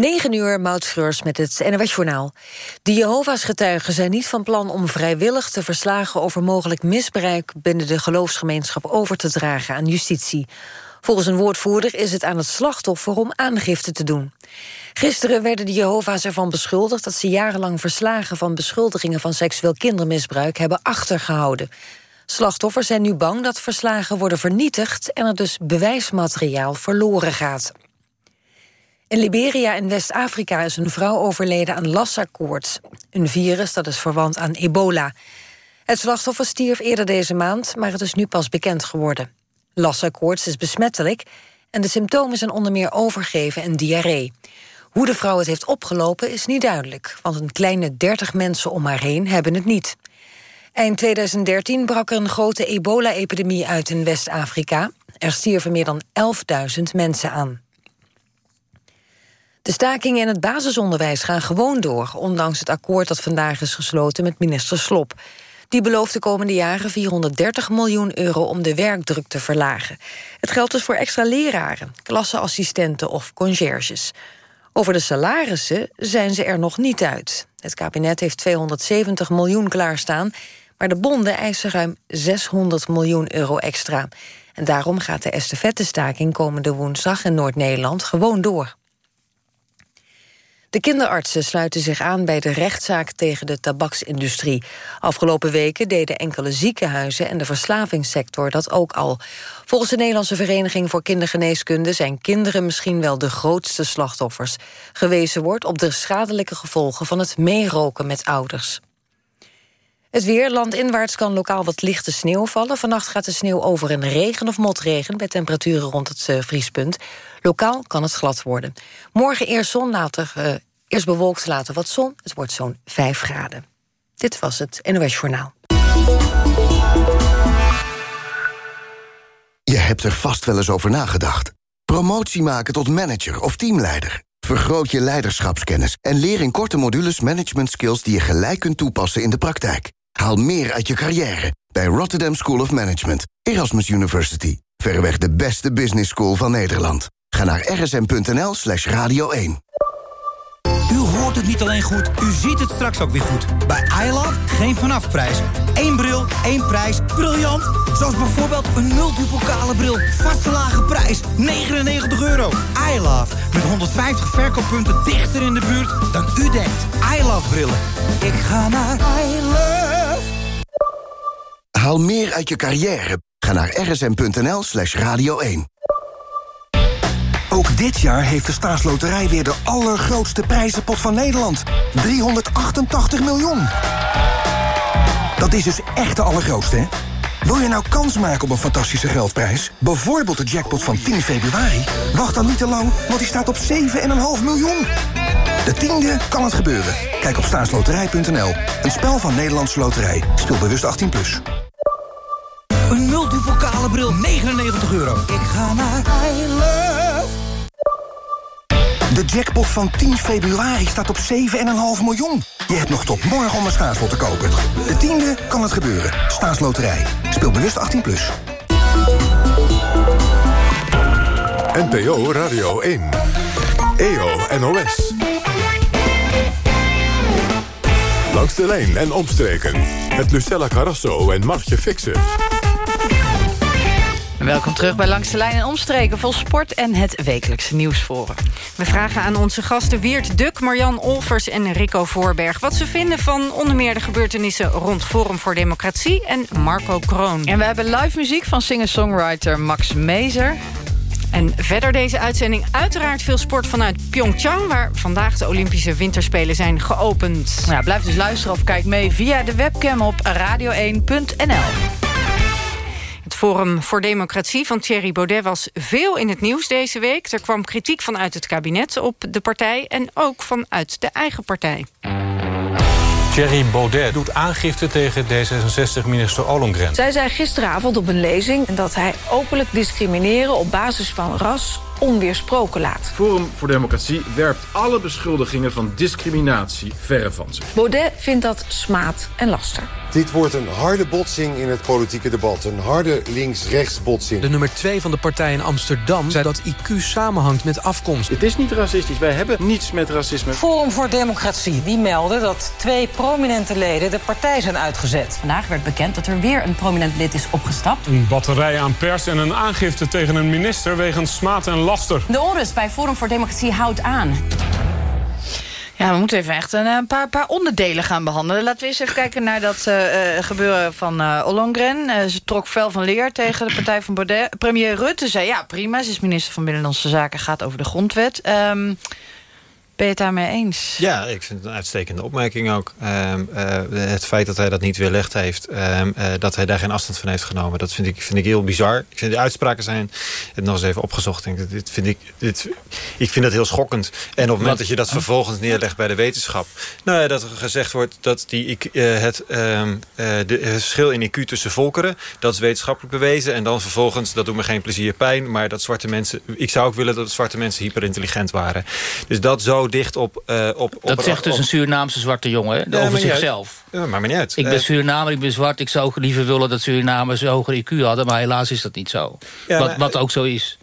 9 uur, Mautschreurs met het NWS-journaal. De Jehovah's getuigen zijn niet van plan om vrijwillig te verslagen... over mogelijk misbruik binnen de geloofsgemeenschap over te dragen aan justitie. Volgens een woordvoerder is het aan het slachtoffer om aangifte te doen. Gisteren werden de Jehovah's ervan beschuldigd... dat ze jarenlang verslagen van beschuldigingen van seksueel kindermisbruik... hebben achtergehouden. Slachtoffers zijn nu bang dat verslagen worden vernietigd... en er dus bewijsmateriaal verloren gaat. In Liberia in West-Afrika is een vrouw overleden aan Lassa-koorts. Een virus dat is verwant aan ebola. Het slachtoffer stierf eerder deze maand, maar het is nu pas bekend geworden. Lassa-koorts is besmettelijk en de symptomen zijn onder meer overgeven en diarree. Hoe de vrouw het heeft opgelopen is niet duidelijk... want een kleine 30 mensen om haar heen hebben het niet. Eind 2013 brak er een grote ebola-epidemie uit in West-Afrika. Er stierven meer dan 11.000 mensen aan. De stakingen in het basisonderwijs gaan gewoon door... ondanks het akkoord dat vandaag is gesloten met minister Slop. Die belooft de komende jaren 430 miljoen euro om de werkdruk te verlagen. Het geldt dus voor extra leraren, klasseassistenten of conciërges. Over de salarissen zijn ze er nog niet uit. Het kabinet heeft 270 miljoen klaarstaan... maar de bonden eisen ruim 600 miljoen euro extra. En daarom gaat de estafettestaking komende woensdag in Noord-Nederland gewoon door. De kinderartsen sluiten zich aan bij de rechtszaak tegen de tabaksindustrie. Afgelopen weken deden enkele ziekenhuizen en de verslavingssector dat ook al. Volgens de Nederlandse Vereniging voor Kindergeneeskunde zijn kinderen misschien wel de grootste slachtoffers. Gewezen wordt op de schadelijke gevolgen van het meeroken met ouders. Het weer, landinwaarts kan lokaal wat lichte sneeuw vallen. Vannacht gaat de sneeuw over in regen of motregen... bij temperaturen rond het uh, vriespunt. Lokaal kan het glad worden. Morgen eerst zon, later, uh, eerst bewolkt, later wat zon. Het wordt zo'n 5 graden. Dit was het NOS Journaal. Je hebt er vast wel eens over nagedacht. Promotie maken tot manager of teamleider. Vergroot je leiderschapskennis en leer in korte modules management skills... die je gelijk kunt toepassen in de praktijk. Haal meer uit je carrière bij Rotterdam School of Management, Erasmus University. Verreweg de beste business school van Nederland. Ga naar rsm.nl slash radio 1. Het niet alleen goed, u ziet het straks ook weer goed. Bij iLove geen vanafprijs. Eén bril, één prijs. Briljant! Zoals bijvoorbeeld een multipokale bril. Vaste lage prijs, 99 euro. iLove, met 150 verkooppunten dichter in de buurt dan u denkt. iLove brillen. Ik ga naar iLove. Haal meer uit je carrière. Ga naar rsm.nl slash radio 1. Ook dit jaar heeft de staatsloterij weer de allergrootste prijzenpot van Nederland. 388 miljoen. Dat is dus echt de allergrootste, hè? Wil je nou kans maken op een fantastische geldprijs? Bijvoorbeeld de jackpot van 10 februari? Wacht dan niet te lang, want die staat op 7,5 miljoen. De tiende kan het gebeuren. Kijk op staatsloterij.nl. Een spel van Nederlandse Loterij. Speel bewust 18+. Plus. Een bril, 99 euro. Ik ga naar I Love. De jackpot van 10 februari staat op 7,5 miljoen. Je hebt nog tot morgen om een staatslot te kopen. De tiende kan het gebeuren. Staatsloterij. Speel bewust 18+. Plus. NPO Radio 1. EO NOS. Langs de lijn en omstreken. Met Lucella Carrasso en Martje Fixen. Welkom terug bij Langs de Lijn en Omstreken... vol sport en het wekelijkse nieuwsforum. We vragen aan onze gasten Wiert Duk, Marjan Olvers en Rico Voorberg... wat ze vinden van onder meer de gebeurtenissen... rond Forum voor Democratie en Marco Kroon. En we hebben live muziek van singer-songwriter Max Mezer... En verder deze uitzending uiteraard veel sport vanuit Pyeongchang... waar vandaag de Olympische Winterspelen zijn geopend. Ja, blijf dus luisteren of kijk mee via de webcam op radio1.nl. Het Forum voor Democratie van Thierry Baudet was veel in het nieuws deze week. Er kwam kritiek vanuit het kabinet op de partij... en ook vanuit de eigen partij. Thierry Baudet doet aangifte tegen D66-minister Ollongren. Zij zei gisteravond op een lezing dat hij openlijk discrimineren op basis van ras onweersproken laat. Forum voor Democratie werpt alle beschuldigingen van discriminatie verre van zich. Baudet vindt dat smaad en laster. Dit wordt een harde botsing in het politieke debat. Een harde links-rechts botsing. De nummer 2 van de partij in Amsterdam zei dat IQ samenhangt met afkomst. Het is niet racistisch. Wij hebben niets met racisme. Forum voor Democratie die melden dat twee prominente leden de partij zijn uitgezet. Vandaag werd bekend dat er weer een prominent lid is opgestapt. Een batterij aan pers en een aangifte tegen een minister wegens smaad en laster. De onrust bij Forum voor Democratie houdt aan. Ja, we moeten even echt een, paar, paar onderdelen gaan behandelen. Laten we eens even kijken naar dat uh, gebeuren van uh, Ollongren. ze trok fel van leer tegen de partij van Baudet. Premier Rutte zei, ja prima, ze is minister van Binnenlandse Zaken... gaat over de grondwet. Um, ben je het daarmee eens? Ja, ik vind het een uitstekende opmerking ook. Uh, uh, het feit dat hij dat niet weerlegd heeft... Uh, dat hij daar geen afstand van heeft genomen... dat vind ik, vind ik heel bizar. Ik vind de uitspraken zijn... het nog eens even opgezocht. Denk, dit vind ik, dit, ik vind dat heel schokkend. En op het moment dat je dat vervolgens neerlegt bij de wetenschap... nou ja, dat er gezegd wordt dat die, het, ehm, de, het verschil in IQ tussen volkeren... dat is wetenschappelijk bewezen. En dan vervolgens, dat doet me geen plezier pijn... maar dat zwarte mensen... ik zou ook willen dat zwarte mensen hyperintelligent waren. Dus dat zo dicht op... Uh, op, op dat zegt dus een Surinaamse zwarte jongen ja, over zichzelf. Ja, maar niet uit. Ik ben uh, Surinamer, ik ben zwart. Ik zou liever willen dat Surinamers een hoger IQ hadden. Maar helaas is dat niet zo. Ja, wat, wat ook zo is.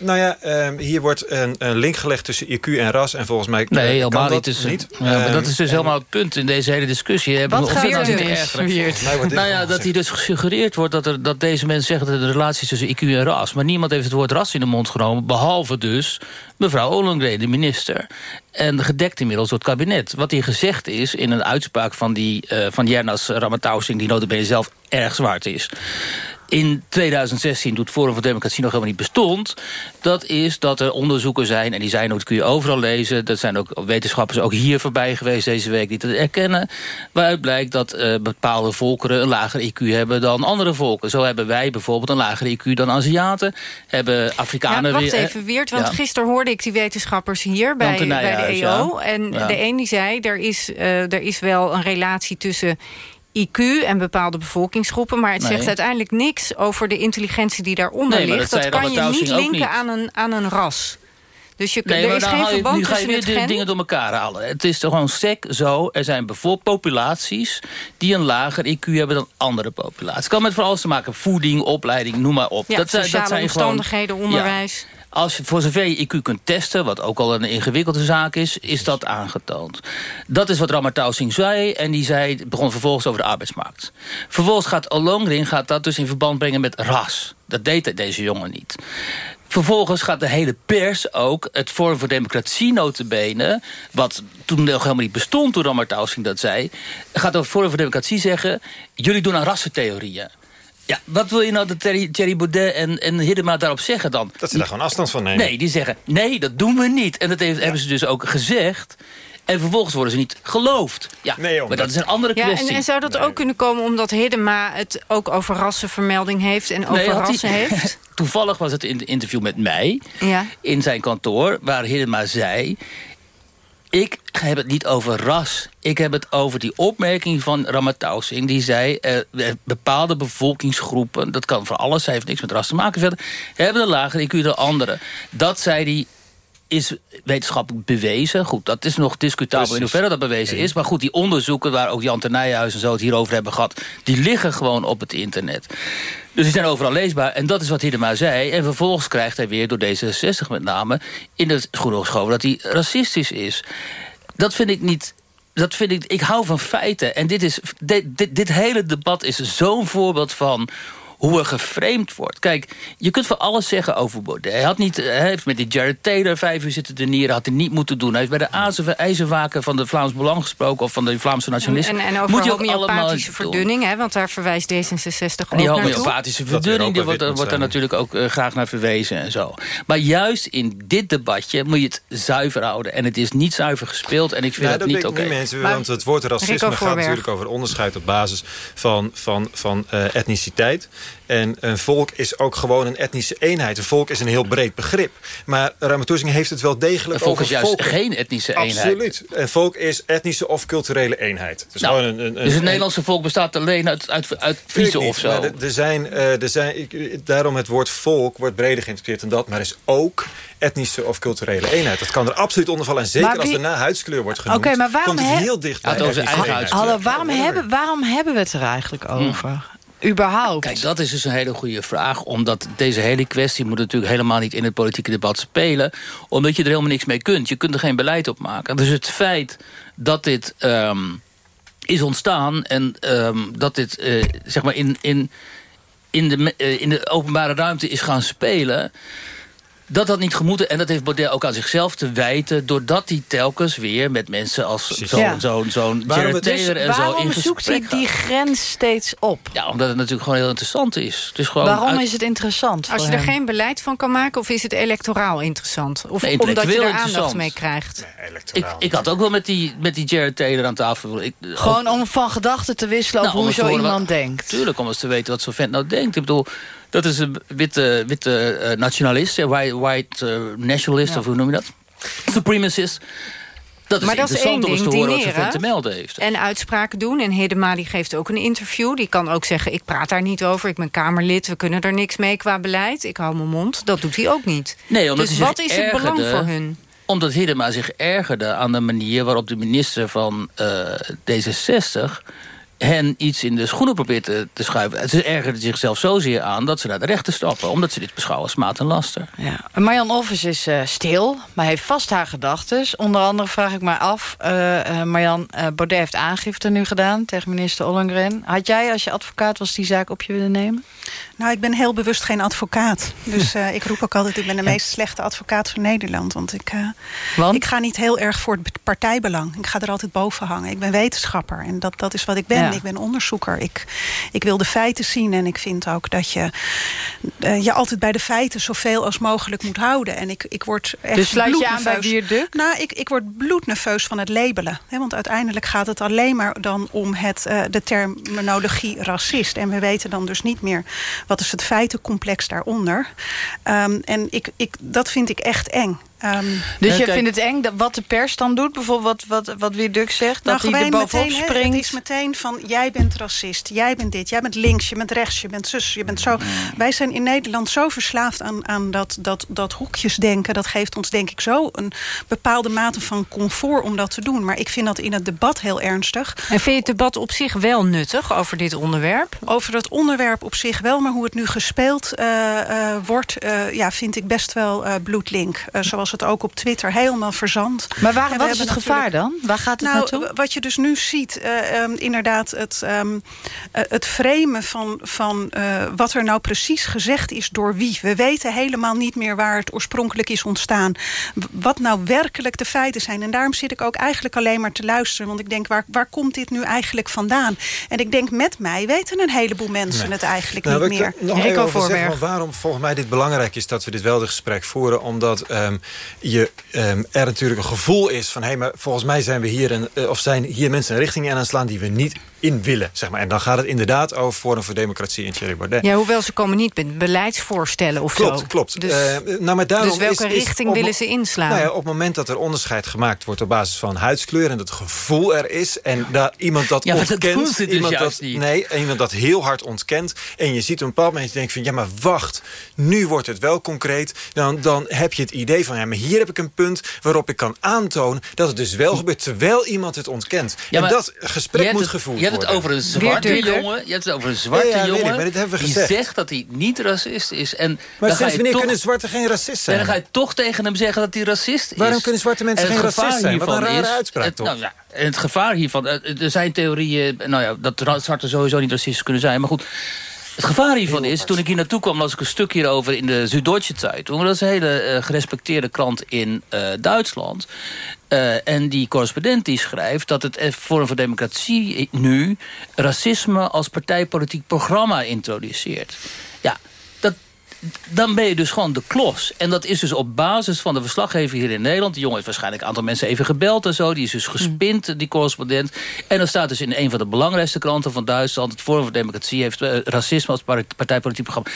Nou ja, um, hier wordt een, een, link gelegd tussen IQ en ras. En volgens mij nee, helemaal dat niet. niet. Ja, maar dat is dus helemaal het punt in deze hele discussie. Wat gaat er dus? Nou ja, dat hier dus gesuggereerd wordt dat, er, dat deze mensen zeggen... dat er een relatie is tussen IQ en ras. Maar niemand heeft het woord ras in de mond genomen. Behalve dus mevrouw Ollongren, de minister. En gedekt inmiddels door het kabinet. Wat hier gezegd is in een uitspraak van, die, uh, van Jernas Ramatausing... die notabene zelf erg zwart is in 2016, toen het Forum voor Democratie nog helemaal niet bestond... dat is dat er onderzoeken zijn, en die zijn ook, dat kun je overal lezen... dat zijn ook wetenschappers ook hier voorbij geweest deze week die dat erkennen... waaruit blijkt dat uh, bepaalde volkeren een lager IQ hebben dan andere volken. Zo hebben wij bijvoorbeeld een lager IQ dan Aziaten. Hebben Afrikanen... Ja, wacht weer, even, Weert, want ja. gisteren hoorde ik die wetenschappers hier bij, bij de EO. Ja. En de een die zei, er is, uh, er is wel een relatie tussen IQ en bepaalde bevolkingsgroepen... maar het Nee. zegt uiteindelijk niks over de intelligentie die daaronder Nee, ligt. dat kan je niet linken niet. Aan, een, aan een ras. Dus je, Nee, er is geen haal je, verband nu ga je tussen weer de dingen door elkaar halen. Het is toch gewoon sec zo. Er zijn bijvoorbeeld populaties die een lager IQ hebben dan andere populaties. Het kan met van alles te maken. Voeding, opleiding, noem maar op. Ja, dat sociale dat zijn omstandigheden, gewoon, onderwijs. Ja. Als je voor zover je IQ kunt testen, wat ook al een ingewikkelde zaak is, is dat aangetoond. Dat is wat Ramatausing zei en die zei, begon vervolgens over de arbeidsmarkt. Vervolgens gaat Ollongren gaat dat dus in verband brengen met ras. Dat deed deze jongen niet. Vervolgens gaat de hele pers ook het Forum voor Democratie notabene... wat toen nog helemaal niet bestond toen Ramatausing dat zei... gaat over Forum voor Democratie zeggen... jullie doen aan rassentheorieën. Ja, wat wil je nou dat Thierry, Thierry Baudet en, en Hiddema daarop zeggen dan? Dat ze daar gewoon afstand van nemen. Nee, die zeggen, nee, dat doen we niet. En dat heeft, hebben ze dus ook gezegd. En vervolgens worden ze niet geloofd. Ja, Nee, maar dat is een andere Ja, kwestie. en, en zou dat ook kunnen komen omdat Hiddema het ook over rassenvermelding heeft... en over Nee, rassen heeft? Toevallig was het in het interview met mij Ja. in zijn kantoor... waar Hiddema zei... ik heb het niet over ras. Ik heb het over die opmerking van Ramatausing. Die zei, eh, bepaalde bevolkingsgroepen... dat kan voor alles, heeft niks met ras te maken verder... hebben een lager IQ dan anderen. Dat zei hij is wetenschappelijk bewezen. Goed, dat is nog discutabel in hoeverre dat bewezen is. Maar goed, die onderzoeken waar ook Jan Nijhuis en zo het hierover hebben gehad... die liggen gewoon op het internet. Dus die zijn overal leesbaar. En dat is wat Hiddema zei. En vervolgens krijgt hij weer door D66 met name... in het schoenen geschoven dat hij racistisch is. Dat vind ik niet... Dat vind ik, ik hou van feiten. En dit, is, dit, dit, dit hele debat is zo'n voorbeeld van hoe er geframed wordt. Kijk, je kunt voor alles zeggen over Baudet. Hij, had niet, hij heeft met die Jared Taylor vijf uur zitten denieren. Had hij niet moeten doen. Hij heeft bij de azen- ijzerwaken van de Vlaams Belang gesproken... of van de Vlaamse nationalisten. En, en over Moet je homeopathische verdunning, hè, want daar verwijst D66 ook Die homeopathische verdunning die wordt, wordt daar natuurlijk ook eh, graag naar verwezen en zo. Maar juist in dit debatje moet je het zuiver houden. En het is niet zuiver gespeeld en ik vind Nou, dat dat niet oké. want het woord racisme gaat natuurlijk over onderscheid op basis van, van, van eh, etniciteit. En een volk is ook gewoon een etnische eenheid. Een volk is een heel breed begrip. Maar Ramatousing heeft het wel degelijk Een volk over is juist volken. geen etnische eenheid. Absoluut. Een volk is etnische of culturele eenheid. Het is Nou, gewoon een, een, dus het een- Nederlandse volk bestaat alleen uit, uit, uit Friese of zo. Er, er zijn, eh, er zijn, ik- daarom het woord volk wordt breder geïnterpreteerd dan dat. Maar is ook etnische of culturele eenheid. Dat kan er absoluut onder vallen. En zeker wie- als er na huidskleur wordt genoemd. Oké, maar waarom komt het heel dicht bij eigen. Hallo, waarom hebben, waarom hebben we het er eigenlijk over? Überhaupt. Kijk, dat is dus een hele goede vraag. Omdat deze hele kwestie moet natuurlijk helemaal niet in het politieke debat spelen. Omdat je er helemaal niks mee kunt. Je kunt er geen beleid op maken. Dus het feit dat dit ehm, is ontstaan... en ehm, dat dit eh, zeg maar in, in, in, de, eh, in de openbare ruimte is gaan spelen... Dat had niet gemoeten. En dat heeft Baudet ook aan zichzelf te wijten... doordat hij telkens weer met mensen als zo'n Ja. zo'n zo'n Waarom Jared Taylor Dus en zo in zoekt hij die grens steeds op? Ja, omdat het natuurlijk gewoon heel interessant is. Het is gewoon Waarom uit- is het interessant Als je er geen beleid van kan maken... of is het electoraal interessant? Of Nee, omdat je er aandacht mee krijgt? Ik, ik had ook wel met die, met die Jared Taylor aan tafel. Ik, Gewoon om van gedachten te wisselen Nou, over om hoe zo iemand wat- denkt. Tuurlijk, om eens te weten wat zo'n vent nou denkt. Ik bedoel, dat is een witte, witte eh, nationalist, white, white eh, nationalist, of hoe noem je dat? Supremacist. Dat is maar dat is één interessant om eens ding, te horen wat zo'n dineren vent te melden heeft. en uitspraken doen. En Hedema die geeft ook een interview. Die kan ook zeggen, ik praat daar niet over. Ik ben Kamerlid, we kunnen er niks mee qua beleid. Ik hou mijn mond. Dat doet hij ook niet. Nee, omdat dus wat is het belang ergerde- voor hun? Omdat Hiddema zich ergerde aan de manier waarop de minister van eh, D66 hen iets in de schoenen probeert te, te schuiven. Ze ergerden zichzelf zozeer aan dat ze naar de rechter stappen. Omdat ze dit beschouwen als maat en laster. Ja. Marjan Offers is eh, stil, maar heeft vast haar gedachten. Onder andere vraag ik mij af... eh, eh, Marjan, eh, Baudet heeft aangifte nu gedaan tegen minister Ollengren. Had jij, als je advocaat was, die zaak op je willen nemen? Nou, ik ben heel bewust geen advocaat. Dus eh, ik roep ook altijd, ik ben de meest slechte advocaat van Nederland. Want ik, eh, ik ga niet heel erg voor het partijbelang. Ik ga er altijd boven hangen. Ik ben wetenschapper en dat, dat is wat ik ben. Ja. Ik ben onderzoeker. Ik, ik wil de feiten zien en ik vind ook dat je eh, je altijd bij de feiten zoveel als mogelijk moet houden. En ik, ik word echt Dus sluit je aan bij. Wierduk? Nou, ik, ik word bloednerveus van het labelen. Hè, want uiteindelijk gaat het alleen maar dan om het, eh, de terminologie racist. En we weten dan dus niet meer wat is het feitencomplex daaronder. Ehm, en ik, ik, dat vind ik echt eng. Ehm, Dus je vindt het eng dat wat de pers dan doet? Bijvoorbeeld wat, wat, wat zegt? nou, dat hij er gewoon bovenop meteen, springt? Het is meteen van, jij bent racist, jij bent dit, jij bent links, je bent rechts, je bent zus, je bent zo. Wij zijn in Nederland zo verslaafd aan, aan dat, dat, dat hoekjesdenken. Dat geeft ons denk ik zo een bepaalde mate van comfort om dat te doen. Maar ik vind dat in het debat heel ernstig. En vind je het debat op zich wel nuttig over dit onderwerp? Over het onderwerp op zich wel, maar hoe het nu gespeeld eh, eh, wordt... eh, ja, vind ik best wel eh, bloedlink. Eh, zoals het ook op Twitter helemaal verzandt. Maar waar, wat is hebben het gevaar dan? Waar gaat het nou, naartoe? wat je dus nu ziet, eh, ehm, inderdaad, het, ehm, eh, het framen van, van eh, wat er nou precies gezegd is door wie. We weten helemaal niet meer waar het oorspronkelijk is ontstaan. Wat nou werkelijk de feiten zijn. En daarom zit ik ook eigenlijk alleen maar te luisteren. Want ik denk, waar, waar komt dit nu eigenlijk vandaan? En ik denk, met mij weten een heleboel mensen Nee. het eigenlijk Nou, niet meer. er over zeggen, want waarom volgens mij dit belangrijk is dat we dit wel dit gesprek voeren. Omdat ehm, je, ehm, er natuurlijk een gevoel is van... hé, maar volgens mij zijn we hier een, eh, of zijn hier mensen een richting aan aan slaan die we niet in willen. Zeg maar. En dan gaat het inderdaad over Forum voor Democratie en Thierry Baudet. Ja, hoewel ze komen niet met beleidsvoorstellen of Klopt, zo. klopt. Dus, Eh, nou, maar daarom dus welke is- is richting op- willen ze inslaan? Nou ja, op het moment dat er onderscheid gemaakt wordt op basis van huidskleur... en dat gevoel er is en daar iemand dat Ja, maar dat ontkent... dus iemand juist dat. Nee, en iemand dat heel hard ontkent... en je ziet op een bepaald moment je denkt van... ja, maar wacht, nu wordt het wel concreet... dan, dan heb je het idee van... ja, maar hier heb ik een punt waarop ik kan aantonen... dat het dus wel gebeurt, terwijl iemand het ontkent. Ja, en maar dat gesprek moet gevoerd hebt het over een zwarte jongen. Je hebt het over een zwarte Ja, ik, jongen. maar dit hebben we die gezegd. zegt dat hij niet racist is. En Maar sinds wanneer toch, kunnen zwarte geen racist zijn? En dan ga je toch tegen hem zeggen dat hij racist is. Waarom kunnen zwarte mensen geen gevaar racist zijn? Wat een hiervan rare is- uitspraak, het- toch? nou ja, en het gevaar hiervan... eh, Er zijn theorieën nou ja, dat zwarte sowieso niet racistisch kunnen zijn. Maar goed, het gevaar hiervan is... toen ik hier naartoe kwam, las ik een stuk hierover in de Süddeutsche Zeitung. Dat is een hele eh, gerespecteerde krant in eh, Duitsland. Eh, en die correspondent die schrijft dat het Forum voor Democratie nu... racisme als partijpolitiek programma introduceert. Ja, dan ben je dus gewoon de klos. En dat is dus op basis van de verslaggever hier in Nederland. Die jongen heeft waarschijnlijk een aantal mensen even gebeld en zo. Die is dus gespind, die correspondent. En dan staat dus in een van de belangrijkste kranten van Duitsland... het Forum voor Democratie heeft uh, racisme als partijpolitiek programma.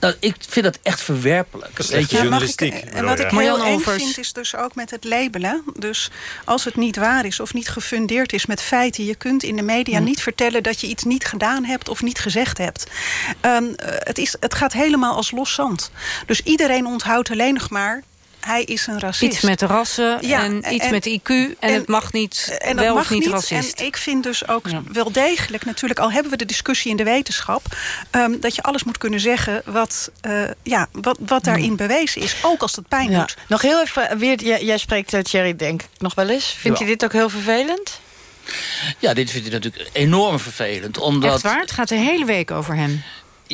Nou, ik vind dat echt verwerpelijk. Dat is journalistiek. Ik, en wat ik heel eng vind is dus ook met het labelen. Dus als het niet waar is of niet gefundeerd is met feiten... je kunt in de media hm. niet vertellen dat je iets niet gedaan hebt... of niet gezegd hebt. Um, het, is, het gaat helemaal als los zand. Dus iedereen onthoudt alleen nog maar hij is een racist. Iets met rassen en iets met IQ en, en, het mag niet, en wel of niet, racist. En ik vind dus ook wel degelijk, natuurlijk al hebben we de discussie in de wetenschap... Um, dat je alles moet kunnen zeggen wat, uh, ja, wat, wat daarin bewezen is. Ook als dat pijn doet. Nog heel even, weer, jij, jij spreekt uh, Thierry denk ik nog wel eens. Vind je dit ook heel vervelend? Ja, dit vind ik natuurlijk enorm vervelend. Omdat... Echt waar? Het gaat de hele week over hem.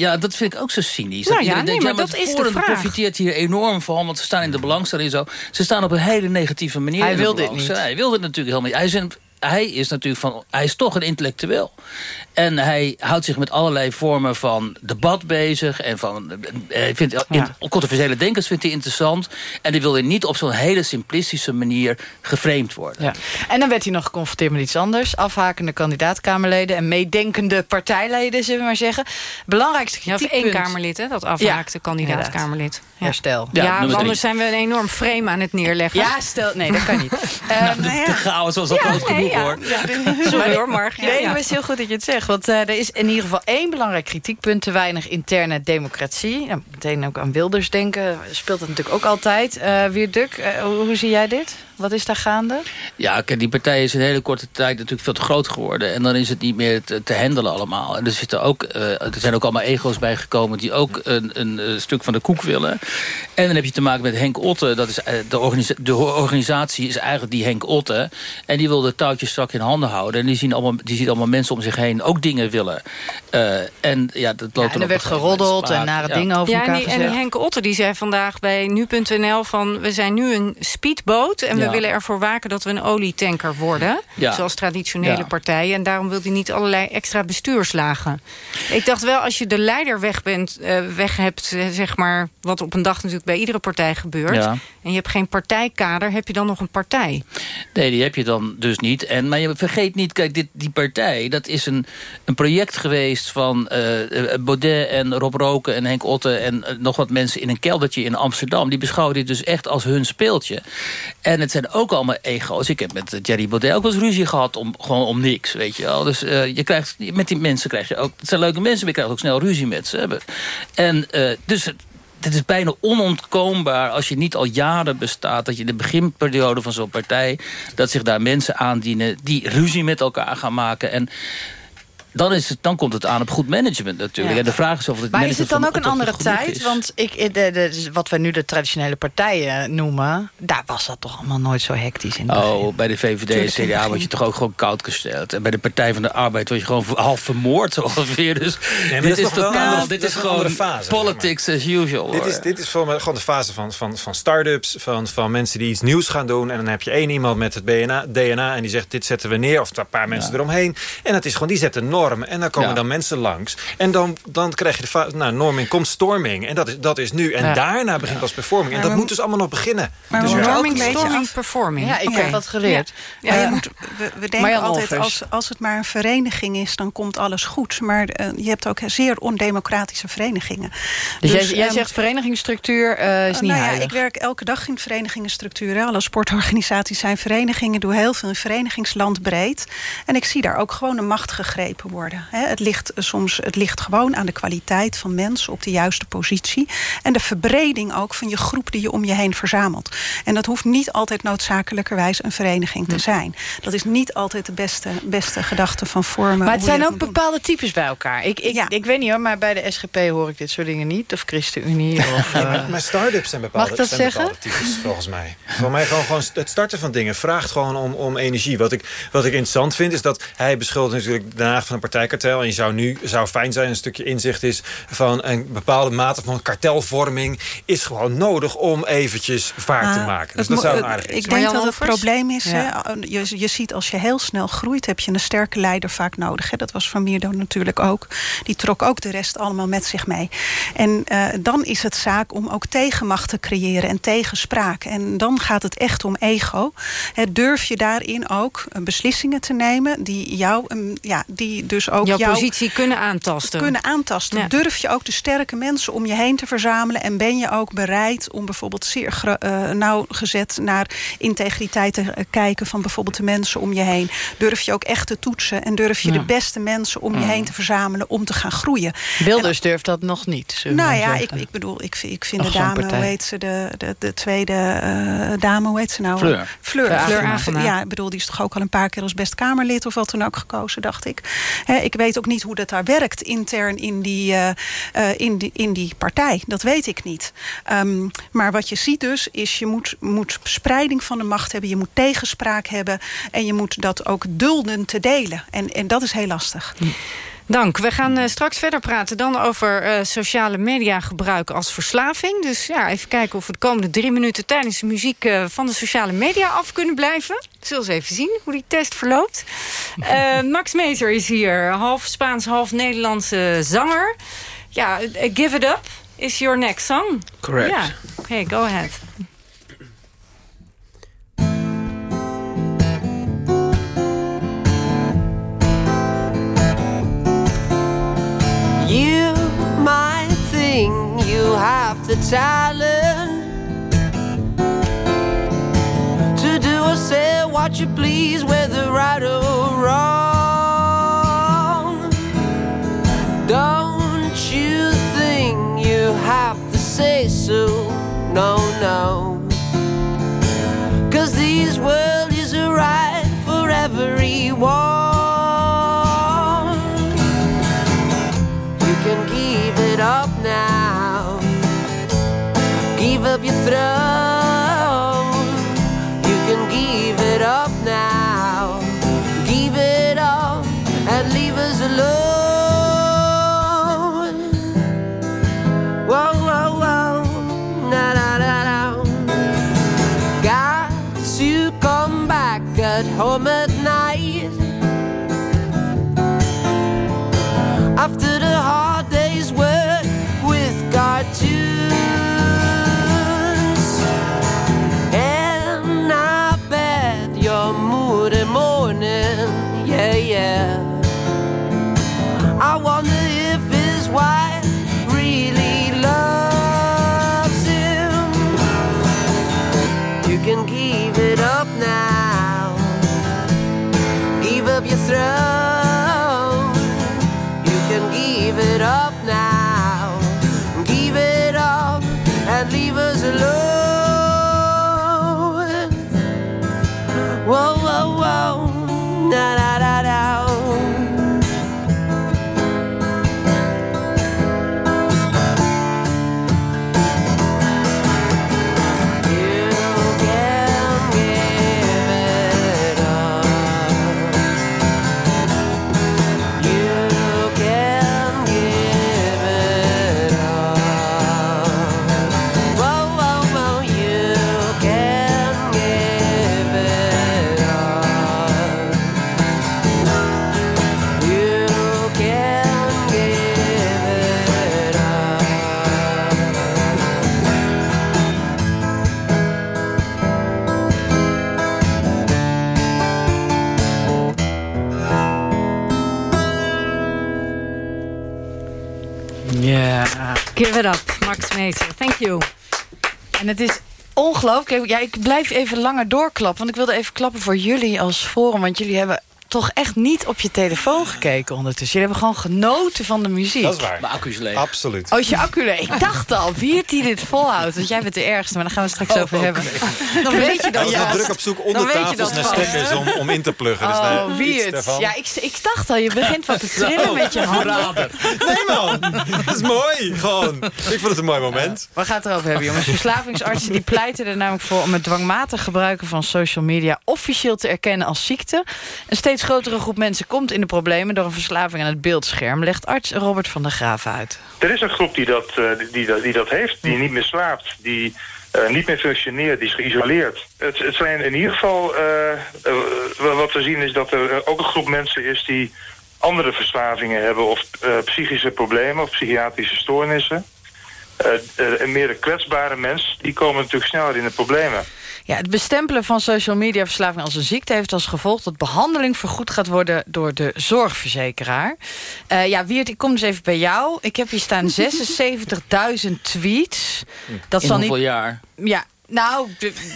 Ja, dat vind ik ook zo cynisch. Nou, dat ja, nee, maar, dat is de vraag. profiteert hier enorm van, want ze staan in de belangstelling zo. Ze staan op een hele negatieve manier Hij wil dit niet. Hij wil dit natuurlijk helemaal niet. Hij is, een, hij is natuurlijk van, hij is toch een intellectueel. En hij houdt zich met allerlei vormen van debat bezig. En van, eh, hij vindt, ja. controversiële denkers vindt hij interessant. En die wil hij niet op zo'n hele simplistische manier geframed worden. Ja. En dan werd hij nog geconfronteerd met iets anders. Afhakende kandidaatkamerleden en meedenkende partijleden, zullen we maar zeggen. Belangrijkste kritiekpunt... Ja, één Kamerlid, hè, dat afhaakte ja, kandidaatkamerlid. Ja. Herstel. Ja, ja anders zijn we een enorm frame aan het neerleggen. Ja, stel... Nee, dat kan niet. nou, de, de chaos was al groot genoeg, hoor. Sorry hoor, Marg. Nee, maar het is heel goed dat je het zegt. Want uh, er is in ieder geval één belangrijk kritiekpunt... te weinig interne democratie. Nou, meteen ook aan Wilders denken. Speelt dat natuurlijk ook altijd. Uh, Weer Duk, uh, hoe, hoe zie jij dit? Wat is daar gaande? Ja, kijk, die partij is in een hele korte tijd natuurlijk veel te groot geworden. En dan is het niet meer te, te handelen allemaal. En er, zitten ook, uh, er zijn ook allemaal ego's bijgekomen... die ook een, een, stuk van de koek willen. En dan heb je te maken met Henk Otte. Dat is, de, organisatie, de organisatie is eigenlijk die Henk Otte. En die wil de touwtjes strak in handen houden. En die, zien allemaal, die ziet allemaal mensen om zich heen ook dingen willen. Uh, en ja, dat loopt ja, en er werd geroddeld en nare dingen over ja, elkaar en, en Henk Otte die zei vandaag bij nu.nl van... we zijn nu een speedboot en we we willen ervoor waken dat we een olietanker worden. Zoals traditionele partijen. En daarom wil hij niet allerlei extra bestuurslagen. Ik dacht wel, als je de leider weg, bent, uh, weg hebt, eh, zeg maar... wat op een dag natuurlijk bij iedere partij gebeurt... en je hebt geen partijkader, heb je dan nog een partij? Nee, die heb je dan dus niet. En, maar je vergeet niet, kijk, dit, die partij... dat is een, een project geweest van uh, Baudet en Rob Roken en Henk Otte... en nog wat mensen in een keldertje in Amsterdam. Die beschouwen dit dus echt als hun speeltje. En het zijn ook allemaal ego's. Ik heb met Jerry Baudet ook wel eens ruzie gehad om, gewoon om niks, weet je wel. Dus je krijgt, met die mensen krijg je ook... Het zijn leuke mensen, maar je krijgt ook snel ruzie met ze. En dus het is bijna onontkoombaar als je niet al jaren bestaat... dat je de beginperiode van zo'n partij... dat zich daar mensen aandienen die ruzie met elkaar gaan maken... En dan, is het, dan komt het aan op goed management natuurlijk. En de vraag is of het maar is het dan ook een andere tijd? Want ik, de, de, wat we nu de traditionele partijen noemen... daar was dat toch allemaal nooit zo hectisch in. Oh, bij de VVD en CDA word je toch ook gewoon koud gesteld. En bij de Partij van de Arbeid word je gewoon half vermoord ongeveer. Dus nee, dit, is, is totaal, dit is gewoon fase, politics as usual. Dit is, dit is voor me gewoon de fase van, van, van start-ups, van, van mensen die iets nieuws gaan doen. En dan heb je één iemand met het DNA, DNA en die zegt dit zetten we neer. Of een paar mensen eromheen. En dat is gewoon, die zetten norm en dan komen dan mensen langs. En dan, dan krijg je de nou, norming komt storming. En dat is, dat is nu. En daarna begint pas performing. En dat moet dus allemaal nog beginnen. Maar dus norming, storming, performing. Ja, ik heb dat geleerd. Ja. je moet, we, denken altijd, als, als het maar een vereniging is... dan komt alles goed. Maar uh, je hebt ook zeer ondemocratische verenigingen. Dus, dus jij, jij um, zegt verenigingsstructuur uh, is niet nou ja, Ik werk elke dag in verenigingenstructuur. Alle sportorganisaties zijn verenigingen. Ik doe heel veel in verenigingsland breed. En ik zie daar ook gewoon een macht gegrepen worden. Het ligt soms het ligt gewoon aan de kwaliteit van mensen op de juiste positie. En de verbreding ook van je groep die je om je heen verzamelt. En dat hoeft niet altijd noodzakelijkerwijs een vereniging te zijn. Dat is niet altijd de beste, beste gedachte van vormen. Maar het zijn ook bepaalde types bij elkaar. Ik, ik, ik weet niet hoor, maar bij de SGP hoor ik dit soort dingen niet. Of ChristenUnie. Of, uh... maar start-ups zijn bepaalde, Mag dat zijn zeggen? bepaalde types, volgens mij. Voor mij gewoon, gewoon het starten van dingen vraagt gewoon om, om energie. Wat ik, wat ik interessant vind is dat hij beschuldigt natuurlijk daarna van een partijkartel. En je zou nu, zou fijn zijn, een stukje inzicht is... van een bepaalde mate van kartelvorming... is gewoon nodig om eventjes vaart te maken. Dus dat zou een aardig Ik denk dat het probleem is... Hè, je, je ziet als je heel snel groeit... heb je een sterke leider vaak nodig. Hè. Dat was Van Mierdo natuurlijk ook. Die trok ook de rest allemaal met zich mee. En uh, dan is het zaak om ook tegenmacht te creëren en tegenspraak. En dan gaat het echt om ego. He, durf je daarin ook beslissingen te nemen... die jou, um, ja, die dus ook jouw jou positie kunnen aantasten. Kunnen aantasten. Ja. Durf je ook de sterke mensen om je heen te verzamelen... en ben je ook bereid om bijvoorbeeld zeer uh, nauwgezet... naar integriteit te uh, kijken van bijvoorbeeld de mensen om je heen. Durf je ook echt te toetsen en durf je ja. de beste mensen om je heen te verzamelen... om te gaan groeien. Wilders durft dat nog niet. Nou ja, ik, ik bedoel, ik, ik vind de dame, hoe heet ze, de, de, de tweede uh, dame, hoe heet ze nou? Fleur. Fleur, Fleur, Fleur. Ja, ik bedoel, die is toch ook al een paar keer als best Kamerlid... of wat dan ook gekozen, dacht ik. Ik weet ook niet hoe dat daar werkt intern in die, uh, uh, in die, in die partij. Dat weet ik niet. Um, maar wat je ziet dus, is je moet, moet spreiding van de macht hebben... je moet tegenspraak hebben en je moet dat ook dulden te delen. En, en dat is heel lastig. Hm. Dank. We gaan uh, straks verder praten dan over uh, sociale media gebruik als verslaving. Dus ja, even kijken of we de komende drie minuten tijdens de muziek uh, van de sociale media af kunnen blijven. Zullen we eens even zien hoe die test verloopt. Max Meter is hier, half Spaans, half Nederlandse zanger. Ja, Give It Up is your next song. Correct. Ja, oké, okay, go ahead. The talent to do or say what you please, whether right or wrong. Don't you think you have to say so? No, no. Cause this world is a right for everyone. Thank you. En het is ongelooflijk. Ja, ik blijf even langer doorklappen. Want ik wilde even klappen voor jullie als forum. Want jullie hebben toch echt niet op je telefoon gekeken ondertussen. Jullie hebben gewoon genoten van de muziek. Dat is waar. Mijn accu is leeg. Absoluut. Oh, is je accu leeg? Ik dacht al, wie heeft die dit volhoudt? Want jij bent de ergste, maar daar gaan we het straks Oh, over hebben. Dan weet je dat Ik was druk op zoek Dan onder weet je tafels dat naar stekkers om, om in te pluggen. Dus Oh, daar wie iets het? daarvan. Ja, ik, ik dacht al, je begint wat te trillen met je handen. verrader. Nee man, dat is mooi. Gewoon. Ik vond het een mooi moment. We gaan het erover hebben, jongens. Verslavingsartsen die pleiten er namelijk voor... om het dwangmatig gebruiken van social media... officieel te erkennen als ziekte. En steeds steeds grotere groep mensen komt in de problemen... door een verslaving aan het beeldscherm... legt arts Robert van der Graaf uit. Er is een groep die dat, uh, die, die, die, dat heeft, die niet meer slaapt... die uh, niet meer functioneert, die is geïsoleerd. Het, het zijn in ieder geval... Uh, wat we zien is dat er ook een groep mensen is... die andere verslavingen hebben of psychische problemen... of psychiatrische stoornissen. en meer de kwetsbare mensen, die komen natuurlijk sneller in de problemen. Ja, het bestempelen van social media verslaving als een ziekte... heeft als gevolg dat behandeling vergoed gaat worden door de zorgverzekeraar. Uh, ja, Wiert, ik kom dus even bij jou. Ik heb hier staan 76.000 tweets. Dat In zal hoeveel niet... jaar? Ja, nou,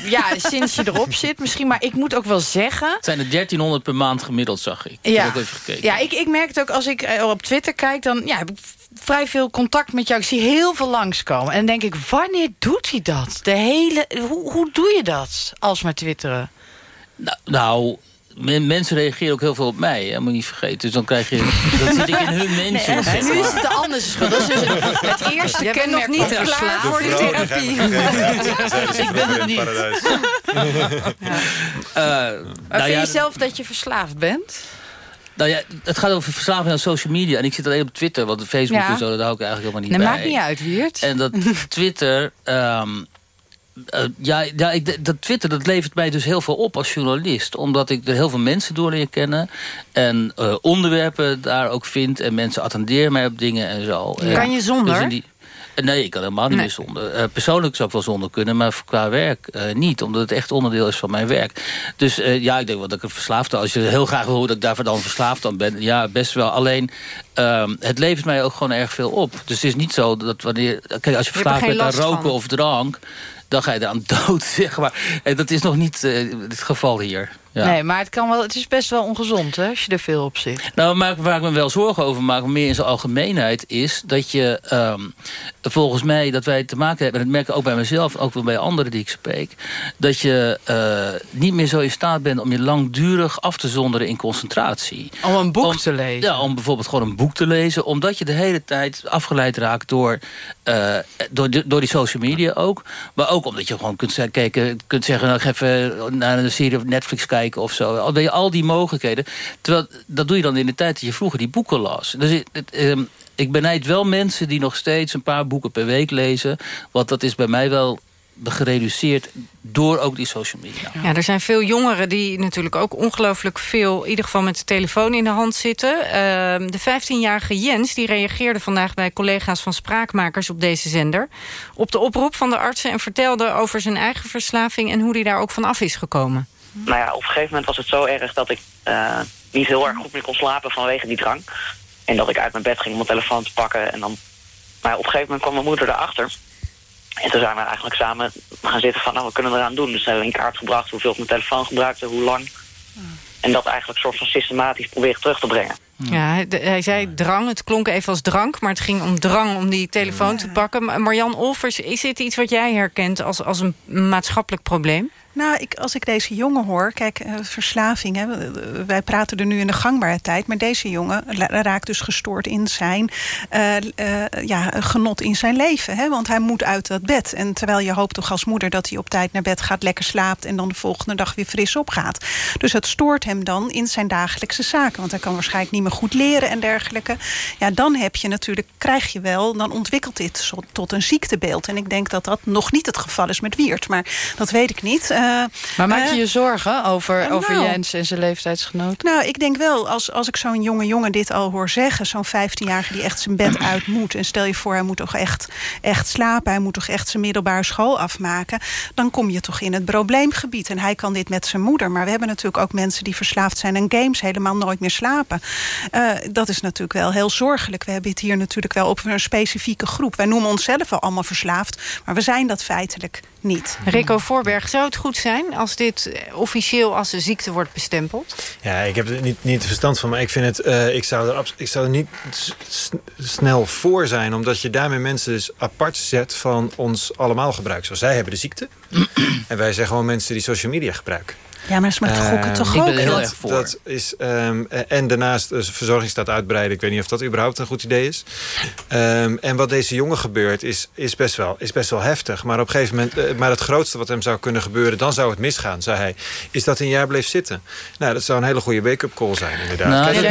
ja, sinds je erop zit misschien. Maar ik moet ook wel zeggen... Het zijn er 1300 per maand gemiddeld, zag ik. Ja, ik heb even gekeken. ja ik, ik merk het ook als ik eh, op Twitter kijk... dan ja, heb ik vrij veel contact met jou. Ik zie heel veel langskomen. En dan denk ik, wanneer doet hij dat? De hele, hoe, hoe doe je dat als maar twitteren? Nou, nou mensen reageren ook heel veel op mij, hè, moet je niet vergeten. Dus dan krijg je... Dat zit ik in hun mensen. Nee, en nu is het de andere schuld. Dat is dus het eerste ken nog niet klaar voor de therapie. ik ben het niet. Ja. Uh, nou vind je zelf dat je verslaafd bent? Nou ja, het gaat over verslaving aan social media. En ik zit alleen op Twitter, want Facebook ja. en zo, daar hou ik eigenlijk helemaal niet dat bij. Dat maakt niet uit, Wiert. En dat Twitter... Um, uh, ja, ja ik, dat Twitter dat levert mij dus heel veel op als journalist. Omdat ik er heel veel mensen door leer kennen. En uh, onderwerpen daar ook vind. En mensen attenderen mij op dingen en zo. Kan je zonder? Dus Nee, ik kan helemaal niet meer zonder. Uh, persoonlijk zou ik wel zonder kunnen, maar qua werk uh, niet. Omdat het echt onderdeel is van mijn werk. Dus uh, ja, ik denk wel dat ik er verslaafd Als je heel graag wil dat ik daarvoor dan verslaafd aan ben. Ja, best wel. Alleen, ehm, het levert mij ook gewoon erg veel op. Dus het is niet zo dat wanneer... Kijk, als je verslaafd bent aan roken van. of drank dan ga je eraan dood, zeg maar. En dat is nog niet het geval hier. Ja. Nee, maar het, kan wel, het is best wel ongezond hè, als je er veel op zit. Nou, maar waar ik me wel zorgen over maak, meer in zijn algemeenheid... is dat je um, volgens mij, dat wij te maken hebben... en dat merk ik ook bij mezelf, ook wel bij anderen die ik spreek... dat je uh, niet meer zo in staat bent om je langdurig af te zonderen in concentratie. Om een boek om, te lezen? Ja, om bijvoorbeeld gewoon een boek te lezen. Omdat je de hele tijd afgeleid raakt door, uh, door, door die social media ook. Maar ook omdat je gewoon kunt, kijken, kunt zeggen... Nou, ik ga even naar een serie of Netflix kijken of zo. Al, je al die mogelijkheden. Terwijl, dat doe je dan in de tijd dat je vroeger die boeken las. Dus het, ehm, ik benijd wel mensen die nog steeds een paar boeken per week lezen. Want dat is bij mij wel gereduceerd door ook die social media. Ja, er zijn veel jongeren die natuurlijk ook ongelooflijk veel... in ieder geval met de telefoon in de hand zitten. Uh, de 15-jarige Jens die reageerde vandaag bij collega's van Spraakmakers op deze zender... op de oproep van de artsen en vertelde over zijn eigen verslaving... en hoe hij daar ook van af is gekomen nou ja, op een gegeven moment was het zo erg dat ik uh, niet heel erg goed meer kon slapen vanwege die drang. En dat ik uit mijn bed ging om mijn telefoon te pakken. En dan, maar op een gegeven moment kwam mijn moeder erachter. En toen zijn we eigenlijk samen gaan zitten van, nou, we kunnen eraan doen. Dus hebben we in kaart gebracht hoeveel ik mijn telefoon gebruikte, hoe lang. En dat eigenlijk soort van systematisch proberen terug te brengen. Ja, hij zei drang. Het klonk even als drank, maar het ging om drang om die telefoon te pakken. Marjan Olvers, is dit iets wat jij herkent als, als een maatschappelijk probleem? Nou, ik, als ik deze jongen hoor, kijk, uh, verslaving, hè, wij praten er nu in de gangbare tijd, maar deze jongen raakt dus gestoord in zijn uh, uh, ja, genot in zijn leven. Hè, want hij moet uit dat bed. En terwijl je hoopt toch als moeder dat hij op tijd naar bed gaat, lekker slaapt en dan de volgende dag weer fris opgaat. Dus het stoort hem dan in zijn dagelijkse zaken. Want hij kan waarschijnlijk niet meer goed leren en dergelijke. Ja, dan heb je natuurlijk, krijg je wel, dan ontwikkelt dit tot een ziektebeeld. En ik denk dat dat nog niet het geval is met Wiert. Maar dat weet ik niet. Uh, maar maak je je zorgen over, nou, over Jens en zijn leeftijdsgenoot? Nou, ik denk wel, als, als ik zo'n jonge jongen dit al hoor zeggen... zo'n 15-jarige die echt zijn bed uit moet... en stel je voor, hij moet toch echt, echt slapen... hij moet toch echt zijn middelbare school afmaken... dan kom je toch in het probleemgebied. En hij kan dit met zijn moeder. Maar we hebben natuurlijk ook mensen die verslaafd zijn aan games... helemaal nooit meer slapen. Uh, dat is natuurlijk wel heel zorgelijk. We hebben het hier natuurlijk wel op een specifieke groep. Wij noemen onszelf wel allemaal verslaafd... maar we zijn dat feitelijk niet. Rico Voorberg, zou het goed zijn als dit officieel als een ziekte wordt bestempeld? Ja, ik heb er niet, niet verstand van, maar ik vind het, uh, ik, zou er, ik zou er niet snel voor zijn, omdat je daarmee mensen dus apart zet van ons allemaal gebruik. Zoals zij hebben de ziekte en wij zijn gewoon mensen die social media gebruiken. Ja, maar is met gokken Ehm, toch Ik ben ook? er heel Dat- erg voor. Dat is, ehm, en daarnaast de verzorgingsstaat uitbreiden. Ik weet niet of dat überhaupt een goed idee is. Ehm, en wat deze jongen gebeurt is, is, best wel, is best wel heftig. Maar op een gegeven moment, eh, maar het grootste wat hem zou kunnen gebeuren... dan zou het misgaan, zei hij, is dat hij een jaar bleef zitten. Nou, dat zou een hele goede wake-up call zijn, inderdaad. Nou, Kijk, ja, dat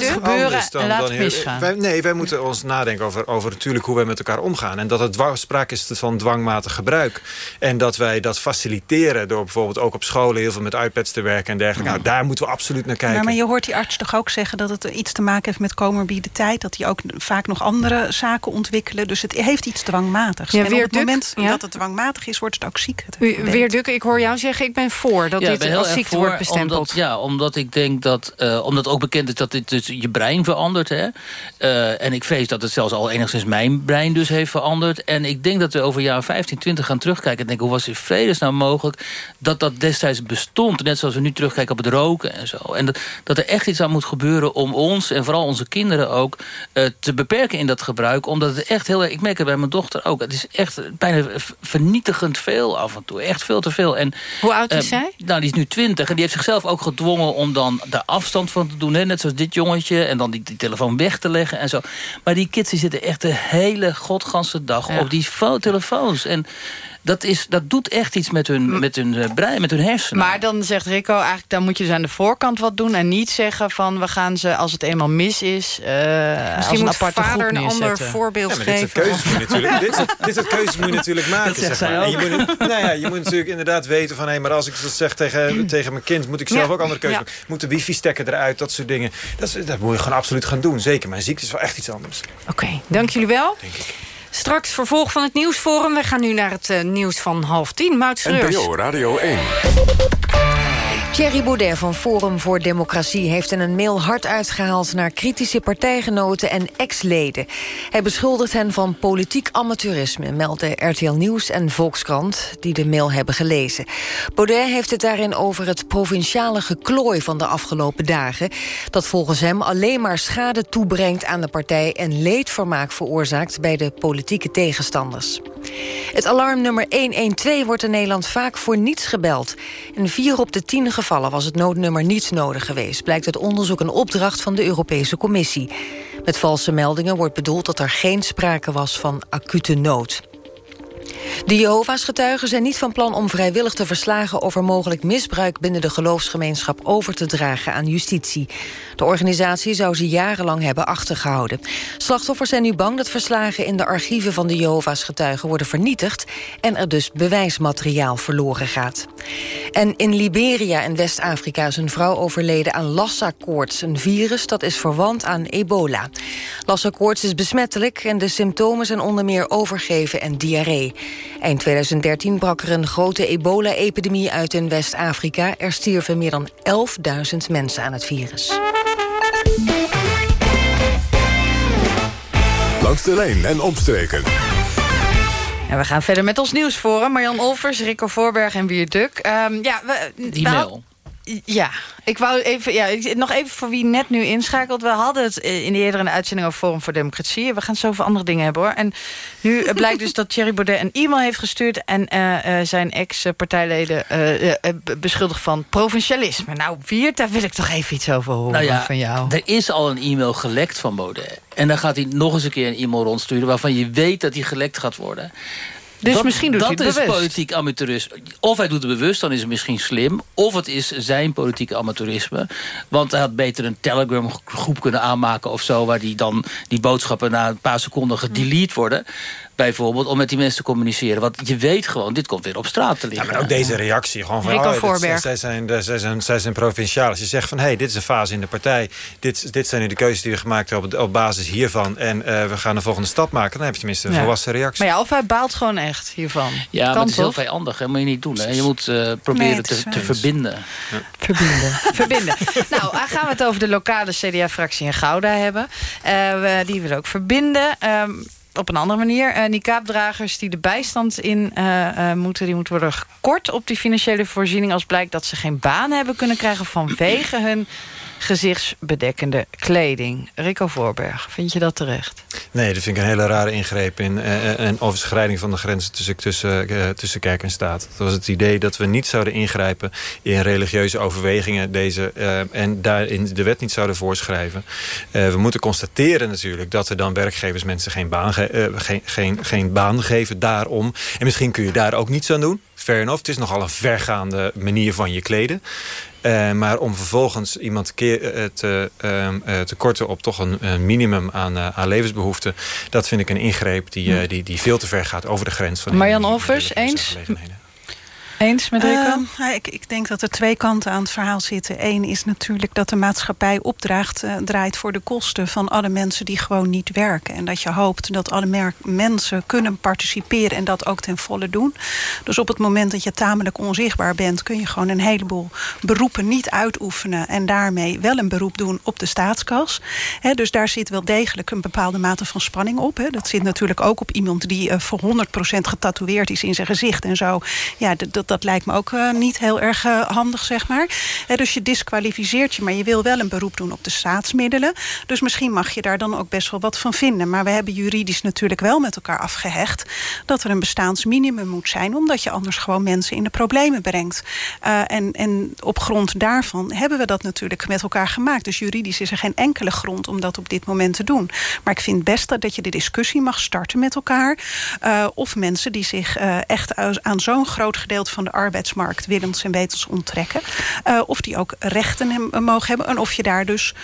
is gebeuren anders en laat heel- misgaan. wij- nee, wij moeten ons nadenken over, over natuurlijk hoe wij met elkaar omgaan. En dat het sprake is van dwangmatig gebruik. En dat wij dat faciliteren door bijvoorbeeld ook op scholen... heel veel met iPads te werken en dergelijke. Nou, daar moeten we absoluut naar kijken. Nou, maar je hoort die arts toch ook zeggen dat het iets te maken heeft met comorbiditeit. Dat die ook vaak nog andere zaken ontwikkelen. Dus het heeft iets dwangmatigs. Ja, en op het Duk, moment ja. dat het dwangmatig is, wordt het ook ziek. Het. Weer Dukke, ik hoor jou zeggen, ik ben voor dat dit als ziekte voor, wordt bestempeld. Omdat, ja, omdat ik denk dat, eh, omdat ook bekend is dat dit dus je brein verandert. Hè? Eh, en ik vrees dat het zelfs al enigszins mijn brein dus heeft veranderd. En ik denk dat we over jaar 15, 20 gaan terugkijken en denken, hoe was het in vredesnaam mogelijk dat dat destijds bestond. Net zoals we nu terugkijken op het roken en zo. En dat, dat er echt iets aan moet gebeuren om ons en vooral onze kinderen ook eh, te beperken in dat gebruik. Omdat het echt heel erg, ik merk het bij mijn dochter ook, het is echt bijna vernietigend veel af en toe. Echt veel te veel. En, Hoe oud is eh, zij? nou, die is nu twintig en die heeft zichzelf ook gedwongen om dan daar afstand van te doen. Hè? Net zoals dit jongetje. En dan die, die telefoon weg te leggen en zo. Maar die kids die zitten echt de hele godganse dag Ja. op die fo- telefoons. En dat, is, dat doet echt iets met hun, met hun eh, brein, met hun hersenen. Maar dan zegt Rico, eigenlijk dan moet je dus aan de voorkant wat doen... en niet zeggen van we gaan ze, als het eenmaal mis is... eh, als Misschien een moet vader een ander voorbeeld Ja, maar dit soort geven. keuzes moet je natuurlijk, dit, soort- dit soort keuzes moet je natuurlijk maken. Dat zegt zeg maar. En je, moet, nou ja, je moet natuurlijk inderdaad weten van... hé, maar als ik dat zeg tegen, tegen mijn kind... moet ik zelf Ja. ook andere keuzes Ja. maken. Moet de wifi-stekker eruit, dat soort dingen. Dat, is- dat moet je gewoon absoluut gaan doen. Zeker, mijn ziekte is wel echt iets anders. Oké, dank jullie wel. Straks vervolg van het nieuwsforum. We gaan nu naar het eh, nieuws van half tien. Maud. NPO Radio 1. Thierry Baudet van Forum voor Democratie heeft in een mail hard uitgehaald naar kritische partijgenoten en ex-leden. Hij beschuldigt hen van politiek amateurisme, melden RTL Nieuws en Volkskrant, die de mail hebben gelezen. Baudet heeft het daarin over het provinciale geklooi van de afgelopen dagen, dat volgens hem alleen maar schade toebrengt aan de partij en leedvermaak veroorzaakt bij de politieke tegenstanders. Het alarmnummer 112 wordt in Nederland vaak voor niets gebeld. In vier op de tien gevallen was het noodnummer niet nodig geweest... blijkt uit onderzoek een opdracht van de Europese Commissie. Met valse meldingen wordt bedoeld dat er geen sprake was van acute nood. De Jehovah's getuigen zijn niet van plan om vrijwillig te verslagen over mogelijk misbruik binnen de geloofsgemeenschap over te dragen aan justitie. De organisatie zou ze jarenlang hebben achtergehouden. Slachtoffers zijn nu bang dat verslagen in de archieven van de Jehovah's getuigen worden vernietigd en er dus bewijsmateriaal verloren gaat. En in Liberia in West-Afrika is een vrouw overleden aan Lassa-koorts, een virus dat is verwant aan ebola. Lassa-koorts is besmettelijk en de symptomen zijn onder meer overgeven en diarree. Eind 2013 brak er een grote ebola-epidemie uit in West-Afrika. Er stierven meer dan 11.000 mensen aan het virus. Langs de lijn en omstreken. En we gaan verder met ons nieuwsforum. Marjan Olvers, Rico Voorberg en Wier Duk. Ehm, ja, we, Die mail. Ja, ik wou even, ja, ik- nog even voor wie net nu inschakelt. We hadden het eh, in de eerdere uitzending over Forum voor Democratie. We gaan het zo over andere dingen hebben hoor. En nu eh, blijkt dus dat Thierry Baudet een e-mail heeft gestuurd... en eh, eh, zijn ex-partijleden be- beschuldigd van provincialisme. Nou, Wiert, daar wil ik toch even iets over horen Nou ja, van jou. er is al een e-mail gelekt van Baudet. En dan gaat hij nog eens een keer een e-mail rondsturen... waarvan je weet dat die gelekt gaat worden. Dus dat, misschien doet dat hij het is bewust. politiek amateurisme. Of hij doet het bewust, dan is het misschien slim. Of het is zijn politieke amateurisme. Want hij had beter een Telegram groep kunnen aanmaken of zo... waar die dan die boodschappen na een paar seconden gedelete worden. Bijvoorbeeld om met die mensen te communiceren. Want je weet gewoon, dit komt weer op straat te liggen. Ja, maar ook deze reactie. Gewoon van, Rico oh, dit- zij, zijn, de- zij, zijn, zij zijn provinciaal. Als je zegt van, hé, hey, dit is een fase in de partij. Dit, dit zijn nu de keuzes die we gemaakt hebben op, op basis hiervan. En eh, we gaan de volgende stap maken. Dan heb je tenminste een Ja. volwassen reactie. Maar ja, of hij baalt gewoon echt hiervan. Ja, maar Kan het is heel vijandig. Dat moet je niet doen. Hè. Je moet eh, proberen Nee, te, te verbinden. Verbinden. verbinden. Nou, dan gaan we het over de lokale CDA-fractie in Gouda hebben. Eh, we- die willen ook verbinden. ehm, op een andere manier. Eh niqabdragers die de bijstand in eh, eh, moeten... die moeten worden gekort op die financiële voorziening... als blijkt dat ze geen baan hebben kunnen krijgen... vanwege hun gezichtsbedekkende kleding. Rico Voorberg, vind je dat terecht? Nee, dat vind ik een hele rare ingreep in uh, een overschrijding van de grenzen tussen, tussen, tussen kerk en staat. Dat was het idee dat we niet zouden ingrijpen in religieuze overwegingen deze, en daarin de wet niet zouden voorschrijven. we moeten constateren natuurlijk dat er dan werkgevers mensen geen baan, geen, geen, geen baan geven daarom. En misschien kun je daar ook niets aan doen. Fair enough, het is nogal een vergaande manier van je kleden. Uh, maar om vervolgens iemand keer, uh, te, uh, te korten op toch een, een minimum aan, aan levensbehoeften... dat vind ik een ingreep die, die, die veel te ver gaat over de grens. van Marjan Offers, eens? Eens Rico? Uh, ik, ik, denk dat er twee kanten aan het verhaal zitten. Eén is natuurlijk dat de maatschappij opdraagt uh, draait voor de kosten van alle mensen die gewoon niet werken. En dat je hoopt dat alle mensen kunnen participeren en dat ook ten volle doen. Dus op het moment dat je tamelijk onzichtbaar bent, kun je gewoon een heleboel beroepen niet uitoefenen. En daarmee wel een beroep doen op de staatskas. Dus daar zit wel degelijk een bepaalde mate van spanning op. Dat zit natuurlijk ook op iemand die uh, voor 100% getatoeëerd is in zijn gezicht en zo. Ja, dat dat lijkt me ook uh, niet heel erg uh, handig, zeg maar. Dus je disqualificeert je, maar je wil wel een beroep doen op de staatsmiddelen. Dus misschien mag je daar dan ook best wel wat van vinden. Maar we hebben juridisch natuurlijk wel met elkaar afgehecht... dat er een bestaansminimum moet zijn... omdat je anders gewoon mensen in de problemen brengt. en, en op grond daarvan hebben we dat natuurlijk met elkaar gemaakt. Dus juridisch is er geen enkele grond om dat op dit moment te doen. Maar ik vind best dat je de discussie mag starten met elkaar. of mensen die zich echt aan zo'n groot gedeelte van de arbeidsmarkt willens en wetens onttrekken. Uh, of die ook rechten hem, mogen hebben. En of je daar dus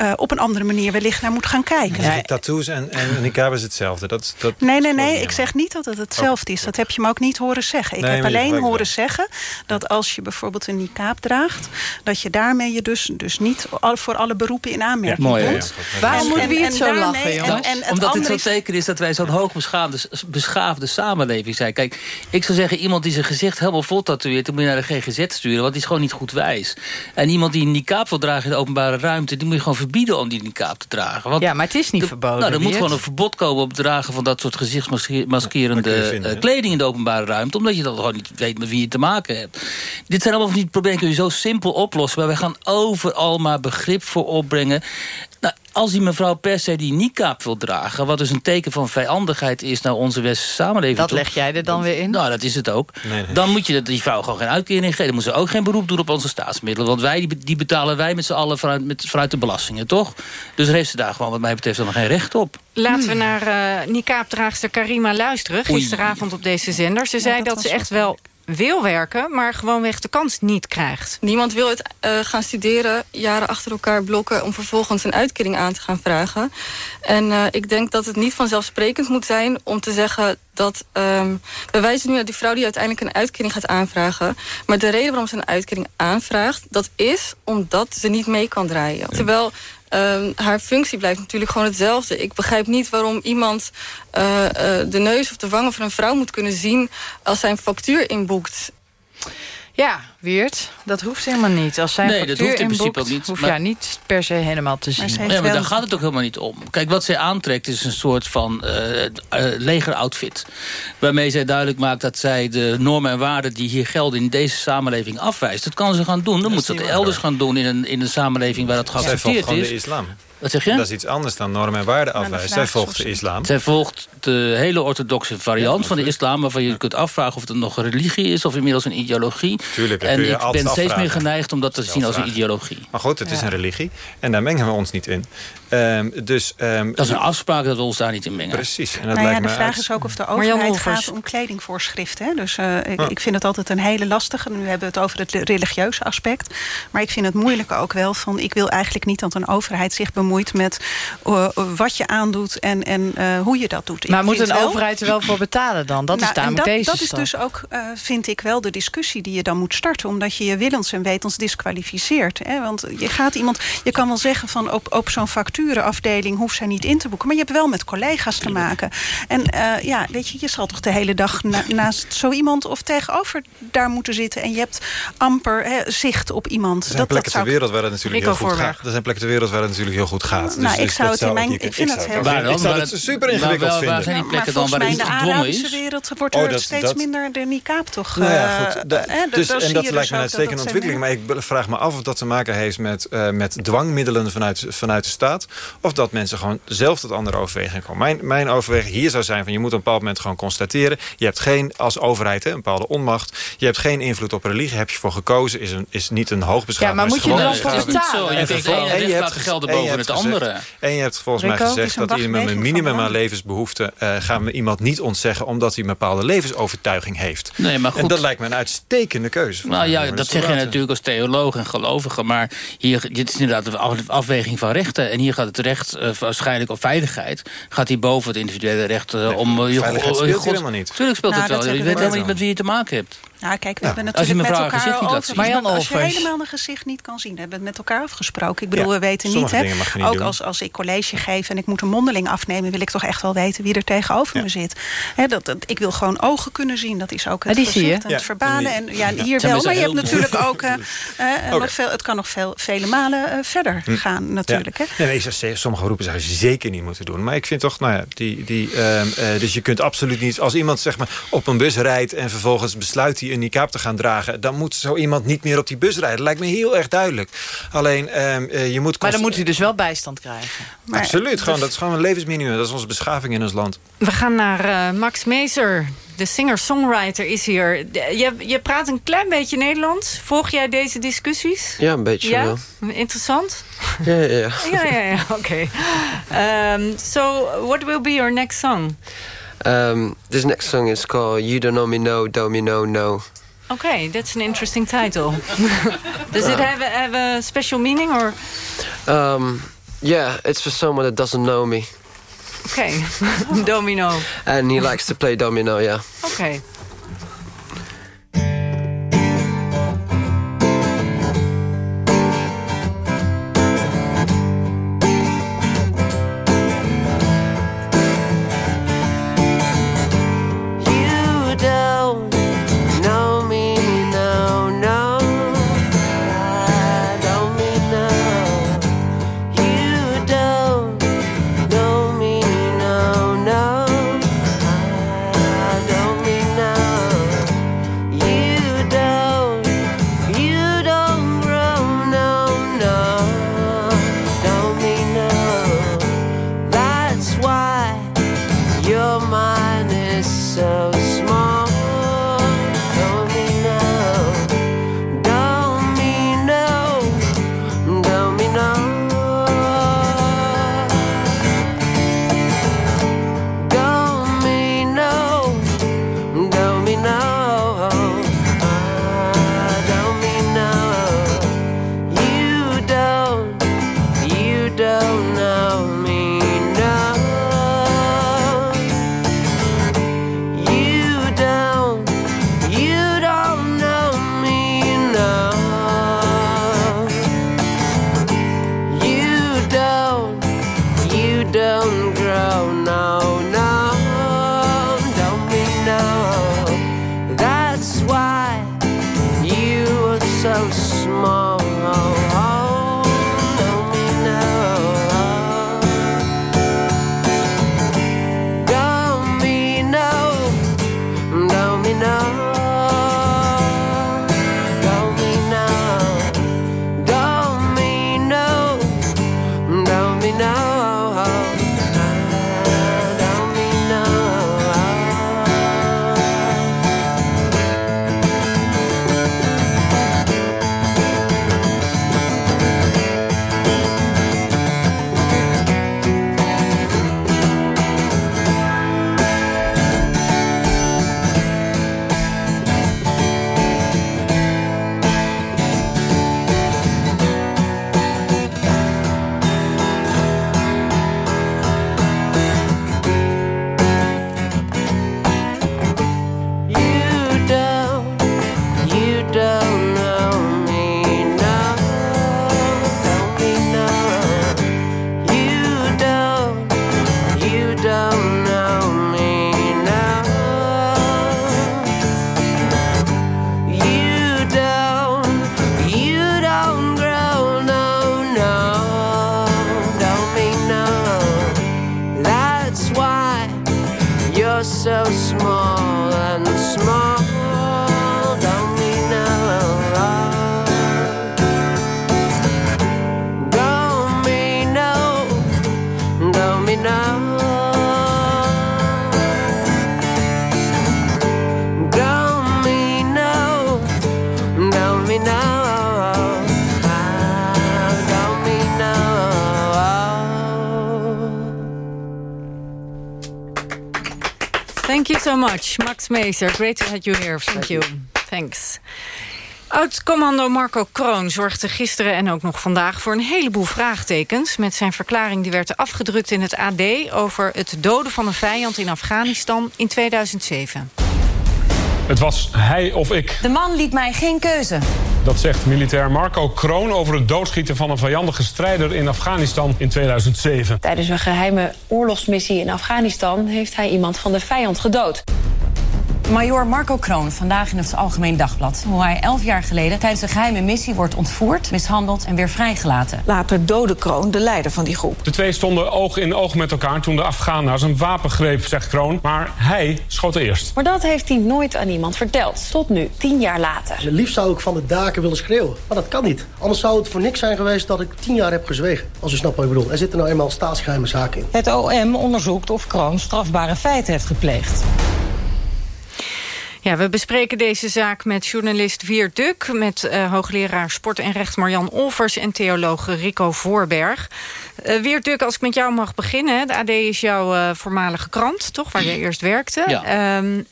uh, op een andere manier wellicht naar moet gaan kijken. Ja, tattoos en, en niqab is hetzelfde. Dat, dat nee, nee, nee. Ik zeg niet dat het hetzelfde is. Dat heb je me ook niet horen zeggen. Ik nee, heb alleen horen zeggen dat als je bijvoorbeeld een niqab draagt... dat je daarmee je dus, dus niet voor alle beroepen in aanmerking ja, mooi, komt. Ja, Waarom moeten we het zo lachen, jongens? En, en Omdat het zo teken is dat wij zo'n hoogbeschaafde beschaafde samenleving zijn. Kijk, ik zou zeggen, iemand die zijn gezicht helemaal vol tatoeëert... dan moet je naar de GGZ sturen, want die is gewoon niet goed wijs. En iemand die een niqab wil dragen in de openbare ruimte... die moet je gewoon verbieden om die niqab te dragen. Want ja, maar het is niet verboden. Nou, er moet gewoon een verbod komen op het dragen van dat soort gezichtsmaskerende ja, kleding in de openbare ruimte. Omdat je dan gewoon niet weet met wie je te maken hebt. Dit zijn allemaal van die problemen kun je zo simpel oplossen. Maar wij gaan overal maar begrip voor opbrengen. Nou, als die mevrouw per se die niqab wil dragen... wat dus een teken van vijandigheid is naar onze westerse samenleving... Dat leg jij er dan weer in? Nou, dat is het ook. Nee, nee. Dan moet je die vrouw gewoon geen uitkering geven. Dan moet ze ook geen beroep doen op onze staatsmiddelen. Want wij, die betalen wij met z'n allen vanuit, met, vanuit de belastingen, toch? Dus daar heeft ze daar gewoon wat mij betreft dan geen recht op. Laten we naar uh, niqab-draagster Karima luisteren. Gisteravond op deze zender. Ze zei dat, dat ze echt wel wil werken, maar gewoonweg de kans niet krijgt. Niemand wil het uh, gaan studeren, jaren achter elkaar blokken... om vervolgens een uitkering aan te gaan vragen. En uh, ik denk dat het niet vanzelfsprekend moet zijn om te zeggen dat... Um, we wijzen nu naar die vrouw die uiteindelijk een uitkering gaat aanvragen. Maar de reden waarom ze een uitkering aanvraagt... dat is omdat ze niet mee kan draaien. Terwijl Uh, haar functie blijft natuurlijk gewoon hetzelfde. Ik begrijp niet waarom iemand uh, uh, de neus of de wangen van een vrouw moet kunnen zien... als zijn factuur inboekt. Ja, Weert, dat hoeft helemaal niet. Als zij nee, dat hoeft in principe ook niet. hoef je niet per se helemaal te zien. Maar ja, maar daar gaat het ook helemaal niet om. Kijk, wat zij aantrekt is een soort van uh, uh, legeroutfit. Waarmee zij duidelijk maakt dat zij de normen en waarden... die hier gelden in deze samenleving afwijst. Dat kan ze gaan doen. Dan moet ze dat elders gaan doen in een, in een samenleving waar dat geaccepteerd is. de islam. Wat zeg je? Dat is iets anders dan normen en waarden afwijzen. Zij volgt de islam. Zij volgt de hele orthodoxe variant van de islam... waarvan je kunt afvragen of het nog een religie is... of inmiddels een ideologie. Tuurlijk, en ik ben steeds afvragen. meer geneigd om dat te zien als een ideologie. Maar goed, het ja. is een religie. En daar mengen we ons niet in. Um, dus, um, dat is een afspraak dat we ons daar niet in mengen. Precies. En dat nou lijkt ja, de vraag uit... is ook of de overheid gaat om kledingvoorschriften. Hè? Dus uh, ik, vind het altijd een hele lastige. Nu hebben we het over het religieuze aspect. Maar ik vind het moeilijke ook wel van... ik wil eigenlijk niet dat een overheid zich bemoeit met uh, wat je aandoet en, en uh, hoe je dat doet. Maar ik moet een wel, overheid er wel voor betalen dan? Dat nou, is namelijk dat, deze Dat is dus ook, uh, vind ik wel, de discussie die je dan moet starten. Omdat je je willens en wetens disqualificeert. Hè? Want je gaat iemand, je kan wel zeggen van op, op zo'n facturenafdeling hoeft zij niet in te boeken. Maar je hebt wel met collega's te maken. En uh, ja, weet je, je zal toch de hele dag na, naast zo iemand of tegenover daar moeten zitten. En je hebt amper hè, zicht op iemand. Er zijn dat, plekken dat ter wereld waar het natuurlijk Rico heel goed gaat. Er zijn plekken ter wereld waar het natuurlijk heel goed gaat. Nou, ik dus zou het in mijn- ik vind heel- het- Waar dan? Ik zou het super ingewikkeld waar- waar vinden. zijn die plekken dan volgens waar mij het in de gedwongen Arabische is? wereld wordt Oh, er dat- steeds dat- minder de niqab toch... Nou ja, eh, goed. Eh, hè, dus, en dat lijkt dus me een dat uitstekende ontwikkeling. Maar ik vraag me af of dat te maken heeft met, eh, met dwangmiddelen vanuit, vanuit de staat. Of dat mensen gewoon zelf tot andere overwegingen komen. Mijn, mijn overweging hier zou zijn van je moet op een bepaald moment gewoon constateren. Je hebt geen, als overheid, hè, een bepaalde onmacht. Je hebt geen invloed op religie. Heb je voor gekozen, is, een, is niet een hoogbeschaafd. Ja, maar moet je er dan voor Het is niet betalen? zo. Je recht laten gez- gelden boven het andere. En je hebt volgens mij het gezegd dat iemand met een minimum aan levensbehoeften... eh gaan we iemand niet ontzeggen omdat hij een bepaalde levensovertuiging heeft. Nee, maar goed. En dat lijkt me een uitstekende keuze. Nou ja, dat zeg je natuurlijk als theoloog en gelovige. Maar hier, dit is inderdaad een af- afweging van rechten. En hier gaat het recht eh, waarschijnlijk op veiligheid. Gaat hier boven het individuele recht eh, om... eh, je veiligheid speelt God- helemaal niet. Tuurlijk speelt Nou, het wel. Je weet we helemaal niet met wie je te maken hebt. Nou, kijk, we Ja. hebben natuurlijk me met elkaar over... Marjan als je helemaal een gezicht niet kan zien, hebben we het met elkaar afgesproken. Ik bedoel, Ja, we weten niet, hè, niet ook doen. als, als ik college geef en ik moet een mondeling afnemen... wil ik toch echt wel weten wie er tegenover me zit. Hè, dat, dat, ik wil gewoon ogen kunnen zien. Dat is ook het zie je. gezicht en het Ja, verbanen. en En, ja, die- hier wel, we maar je hebt natuurlijk ook... eh, eh, Oké. nog veel, het kan nog veel, vele malen eh, verder gaan natuurlijk. Hè. Ja. Nee, nee, sommige beroepen zou je zeker niet moeten doen. Maar ik vind toch, nou ja, die, die, ehm, eh, dus je kunt absoluut niet... als iemand zeg maar op een bus rijdt en vervolgens besluit hij een niqab te gaan dragen... dan moet zo iemand niet meer op die bus rijden. Dat lijkt me heel erg duidelijk. Alleen, ehm, eh, je moet... Maar dan moet hij dus wel bijstand krijgen. Maar- Absoluut, gewoon, dat is gewoon een levensminimum. Dat is onze beschaving in ons land. We gaan naar eh, Max Meeser. De singer-songwriter is hier. Je, je praat een klein beetje Nederlands. Volg jij deze discussies? Ja, een beetje Ja? wel. Interessant? Ja, ja, ja. ja, ja, ja. Oké. Um, so, what will be your next song? Um, this next song is called You Don't Know Me No, Don't Me No, No. Okay, that's an interesting title. Does it have a, have a special meaning or? Um, yeah, it's for someone that doesn't know me. Okay, domino. And he likes to play domino, yeah. Okay. So small and small. So much, Max Meester. Great to have you here. Thank you. Thanks. Oud-commando Marco Kroon zorgde gisteren en ook nog vandaag... voor een heleboel vraagtekens met zijn verklaring... die werd afgedrukt in het AD over het doden van een vijand in Afghanistan in 2007. Het was hij of ik. De man liet mij geen keuze. Dat zegt militair Marco Kroon over het doodschieten van een vijandige strijder in Afghanistan in 2007. Tijdens een geheime oorlogsmissie in Afghanistan... heeft hij iemand van de vijand gedood. Major Marco Kroon, vandaag in het Algemeen Dagblad. Hoe hij elf jaar geleden tijdens een geheime missie wordt ontvoerd, mishandeld en weer vrijgelaten. Later doodde Kroon de leider van die groep. De twee stonden oog in oog met elkaar toen de Afghaan naar zijn wapen greep, zegt Kroon. Maar hij schoot eerst. Maar dat heeft hij nooit aan iemand verteld. Tot nu, tien jaar later. Liefst zou ik van de daken willen schreeuwen. Maar dat kan niet. Anders zou het voor niks zijn geweest dat ik tien jaar heb gezwegen. Als u snapt wat ik bedoel. Er zitten nou eenmaal staatsgeheime zaken in. Het OM onderzoekt of Kroon strafbare feiten heeft gepleegd. Ja, we bespreken deze zaak met journalist Wier Duk... met uh, hoogleraar sport en recht Marjan Olvers... en theoloog Rico Voorberg. Uh, Wier Duk, als ik met jou mag beginnen... de AD is jouw uh, voormalige krant, toch? Waar je eerst werkte. Ja. Um,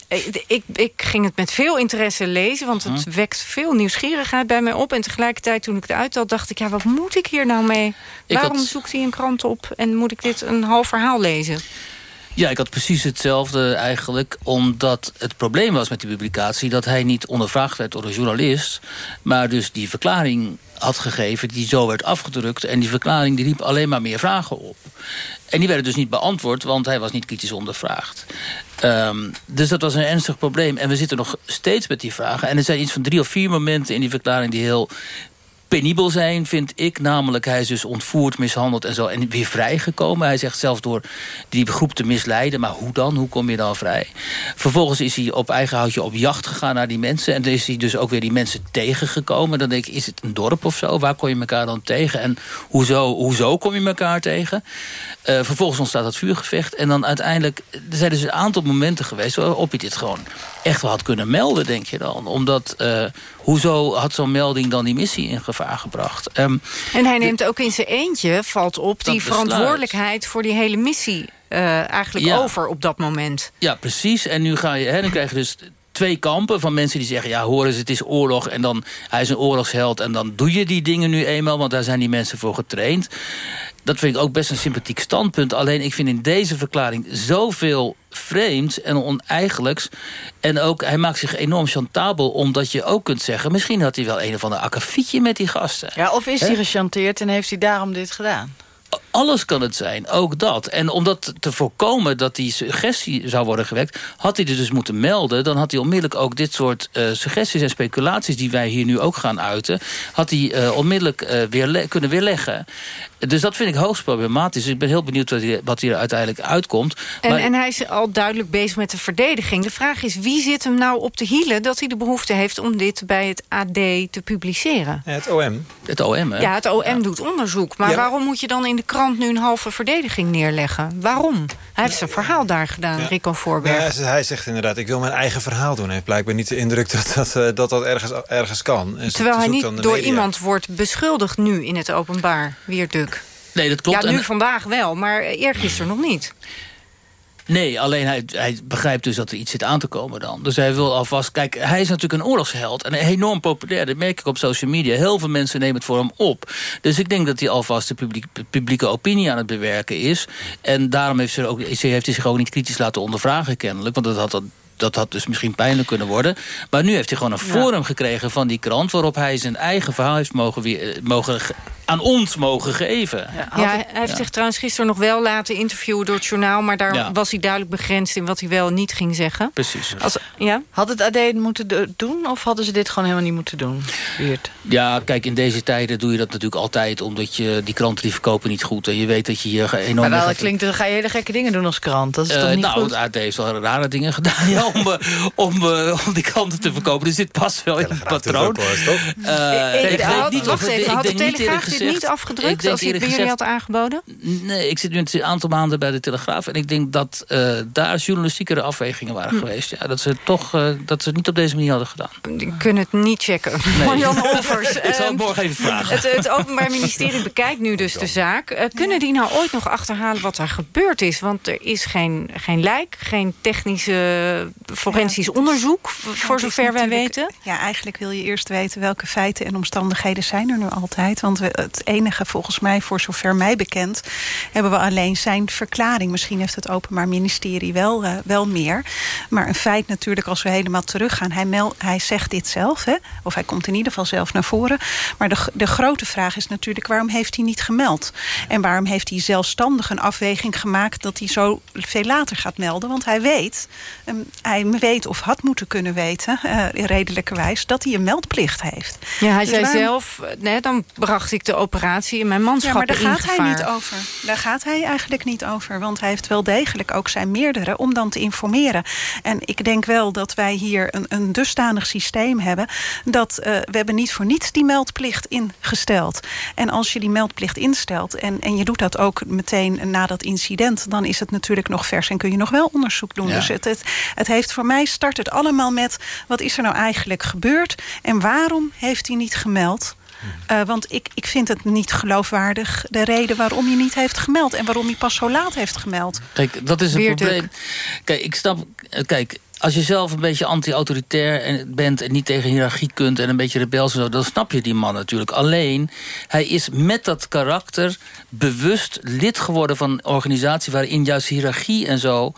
ik, ik ging het met veel interesse lezen... want het Hm. wekt veel nieuwsgierigheid bij mij op. En tegelijkertijd, toen ik het uit had, dacht ik... ja, wat moet ik hier nou mee? Ik Waarom had- zoekt hij een krant op... en moet ik dit een half verhaal lezen? Ja, ik had precies hetzelfde eigenlijk. Omdat het probleem was met die publicatie... dat hij niet ondervraagd werd door een journalist... maar dus die verklaring had gegeven die zo werd afgedrukt. En die verklaring die riep alleen maar meer vragen op. En die werden dus niet beantwoord, want hij was niet kritisch ondervraagd. Um, dus dat was een ernstig probleem. En we zitten nog steeds met die vragen. En er zijn iets van drie of vier momenten in die verklaring... die heel penibel zijn, vind ik. Namelijk, hij is dus ontvoerd, mishandeld en zo. En weer vrijgekomen. Hij zegt zelfs door die groep te misleiden. Maar hoe dan? Hoe kom je dan vrij? Vervolgens is hij op eigen houtje op jacht gegaan naar die mensen. En dan is hij dus ook weer die mensen tegengekomen. Dan denk ik, is het een dorp of zo? Waar kom je elkaar dan tegen? En hoezo, hoezo kom je elkaar tegen? Uh, vervolgens ontstaat dat vuurgevecht. En dan uiteindelijk, er zijn dus een aantal momenten geweest... waarop je dit gewoon echt wel had kunnen melden, denk je dan. Omdat, uh, hoezo had zo'n melding dan die missie in gevaar gebracht? Um, en hij neemt ook in zijn eentje, valt op, die verantwoordelijkheid voor die hele missie uh, eigenlijk ja. over op dat moment. Ja, precies. En nu ga je, hè, dan krijg je dus twee kampen van mensen die zeggen... ja, hoor eens, het is oorlog en dan hij is een oorlogsheld... en dan doe je die dingen nu eenmaal, want daar zijn die mensen voor getraind. Dat vind ik ook best een sympathiek standpunt. Alleen ik vind in deze verklaring zoveel vreemds en oneigenlijks. En ook, hij maakt zich enorm chantabel... omdat je ook kunt zeggen... misschien had hij wel een of ander akkefietje met die gasten. Ja, of is hij gechanteerd en heeft hij daarom dit gedaan? Alles kan het zijn, ook dat. En om dat te voorkomen dat die suggestie zou worden gewekt... had hij dit dus moeten melden. Dan had hij onmiddellijk ook dit soort uh, suggesties en speculaties... die wij hier nu ook gaan uiten... had hij uh, onmiddellijk uh, weer kunnen weerleggen. Dus dat vind ik hoogst problematisch. Dus ik ben heel benieuwd wat hier, wat hier uiteindelijk uitkomt. En, maar, en hij is al duidelijk bezig met de verdediging. De vraag is, wie zit hem nou op de hielen... dat hij de behoefte heeft om dit bij het AD te publiceren? Ja, het OM. Het OM, hè? Ja, het OM ja. doet onderzoek. Maar Ja. waarom moet je dan in de krant nu een halve verdediging neerleggen? Waarom? Hij heeft zijn verhaal daar gedaan, Rico Voorberg. Ja, hij zegt inderdaad, ik wil mijn eigen verhaal doen. Hij heeft blijkbaar niet de indruk dat dat, eh, dat, dat ergens, ergens kan. En ze Terwijl hij niet door media. iemand wordt beschuldigd nu in het openbaar. Wierduk. Nee, dat klopt. Ja, nu En- vandaag wel, maar eergisteren nog niet. Nee, alleen hij, hij begrijpt dus dat er iets zit aan te komen dan. Dus hij wil alvast... Kijk, hij is natuurlijk een oorlogsheld. En enorm populair. Dat merk ik op social media. Heel veel mensen nemen het voor hem op. Dus ik denk dat hij alvast de publiek, publieke opinie aan het bewerken is. En daarom heeft, ze ook, heeft hij zich ook niet kritisch laten ondervragen kennelijk. Want dat had... Dat, dat had dus misschien pijnlijk kunnen worden. Maar nu heeft hij gewoon een Ja. forum gekregen van die krant... waarop hij zijn eigen verhaal heeft mogen, weer, eh, mogen ge- aan ons mogen geven. Ja, hij heeft zich trouwens gisteren nog wel laten interviewen door het journaal... maar daar Ja. was hij duidelijk begrensd in wat hij wel en niet ging zeggen. Precies. Als, ja? Had het AD het moeten do- doen of hadden ze dit gewoon helemaal niet moeten doen? Weert. Ja, kijk, in deze tijden doe je dat natuurlijk altijd... omdat je die kranten die verkopen niet goed... en je weet dat je hier enorm... Maar gaat- klinkt, dan ga je hele gekke dingen doen als krant. Dat is Eh, toch niet nou, goed? het AD heeft wel rare dingen gedaan ja, om, eh, om, eh, om die kranten te verkopen. Dus dit past wel in het patroon. Eh, ik had- weet niet wacht of even, ik had de Telegraaf dit niet ik afgedrukt... als hij het bij jullie had aangeboden? Nee, ik zit nu een aantal maanden bij de Telegraaf... en ik denk dat eh, daar journalistiekere afwegingen waren Hm. geweest. Ja, dat, ze toch, eh, dat ze het niet op deze manier hadden gedaan. Die kunnen het niet checken. Marjan Olvers. ik zal het ehm, morgen even vragen. Het, het Openbaar Ministerie bekijkt nu dus de zaak. Eh, kunnen die nou ooit nog achterhalen wat er gebeurd is? Want er is geen, geen lijk, geen technische forensisch onderzoek... voor zover wij weten. Ja, eigenlijk wil je eerst weten welke feiten en omstandigheden zijn er nu altijd. Want we, het enige volgens mij, voor zover mij bekend, hebben we alleen zijn verklaring. Misschien heeft het Openbaar Ministerie wel, eh, wel meer. Maar een feit natuurlijk, als we helemaal teruggaan. Hij, mel, hij zegt dit zelf, hè? of hij komt in ieder geval zelf naar voren. Maar de, de grote vraag is natuurlijk, waarom heeft hij niet gemeld? En waarom heeft hij zelfstandig een afweging gemaakt dat hij zo veel later gaat melden? Want hij weet, ehm, hij weet of had moeten kunnen weten, eh redelijkerwijs, dat hij een meldplicht heeft. Ja, hij Dus zei waarom- zelf, nee, dan bracht ik de operatie in mijn Ja, manschap maar daar in gaat gevaar. hij niet over. Daar gaat hij eigenlijk niet over. Want hij heeft wel degelijk ook zijn meerdere om dan te informeren. En ik denk wel dat wij hier een, een dusdanig systeem hebben... dat eh, we hebben niet voor niets die meldplicht ingesteld. En als je die meldplicht instelt en, en je doet dat ook meteen na dat incident... dan is het natuurlijk nog vers en kun je nog wel onderzoek doen. Ja. Dus het, het, het heeft voor mij start het allemaal met... wat is er nou eigenlijk gebeurd en waarom heeft hij niet gemeld... Eh, want ik, ik vind het niet geloofwaardig de reden waarom hij niet heeft gemeld. En waarom hij pas zo laat heeft gemeld. Kijk, dat is een probleem. Kijk, ik snap... eh, Kijk, als je zelf een beetje anti-autoritair en- bent... en niet tegen hiërarchie kunt en een beetje rebels en zo... dan snap je die man natuurlijk. Alleen, hij is met dat karakter bewust lid geworden... van een organisatie waarin juist hiërarchie en zo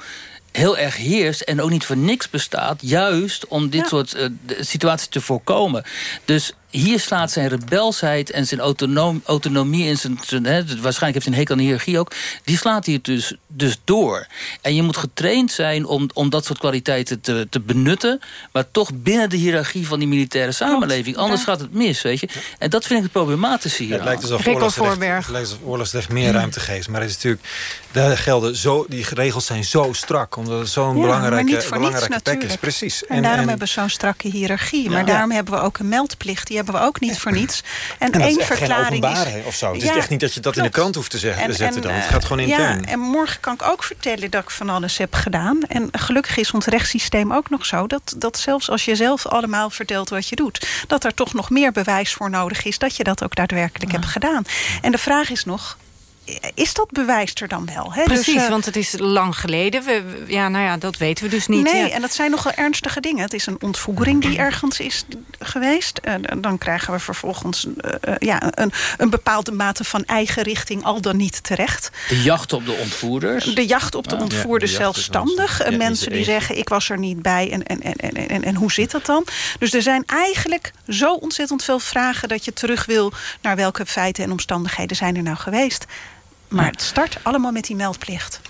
heel erg heerst en ook niet voor niks bestaat... juist om dit soort eh, de- situaties te voorkomen. Dus hier slaat zijn rebelsheid en zijn autonoom, autonomie... en zijn, zijn, hè, waarschijnlijk heeft hij een hekel aan de hiërarchie ook... die slaat hier dus, dus door. En je moet getraind zijn om, om dat soort kwaliteiten te, te benutten... maar toch binnen de hiërarchie van die militaire samenleving. Anders gaat het mis, weet je. En dat vind ik het problematische hier. Het lijkt alsof oorlogsrecht, lijkt alsof oorlogsrecht meer ruimte geeft. Maar het is natuurlijk, daar gelden zo, die regels zijn zo strak. Omdat het zo'n Ja, belangrijke, niets belangrijke plek is. Precies. En, daarom hebben we zo'n strakke hiërarchie. Maar Ja. daarom hebben we ook een meldplicht. Die hebben we ook niet voor niets. En, één verklaring is... of zo. Het Ja, is echt niet dat je dat in de krant hoeft te zeggen, En- zetten dan. Het eh, gaat gewoon intern. Ja, en morgen kan ik ook vertellen dat ik van alles heb gedaan. En gelukkig is ons rechtssysteem ook nog zo... Dat, dat zelfs als je zelf allemaal vertelt wat je doet... dat er toch nog meer bewijs voor nodig is... dat je dat ook daadwerkelijk hebt gedaan. En de vraag is nog... Is dat bewijs er dan wel? Hè? Precies, Dus, eh, want het is lang geleden. We, ja, nou ja, dat weten we dus niet. Nee, Ja. en dat zijn nogal ernstige dingen. Het is een ontvoering die ergens is geweest. En dan krijgen we vervolgens eh, eh, ja, een, een bepaalde mate van eigen richting al dan niet terecht. De jacht op de ontvoerders. De jacht op de Ja, ontvoerder ja, de jacht is zelfstandig. Eh, ja, mensen die zeggen, ik was er niet bij en, en, en, en, en, en hoe zit dat dan? Dus er zijn eigenlijk zo ontzettend veel vragen... dat je terug wil naar welke feiten en omstandigheden zijn er nou geweest. Maar het start allemaal met die meldplicht.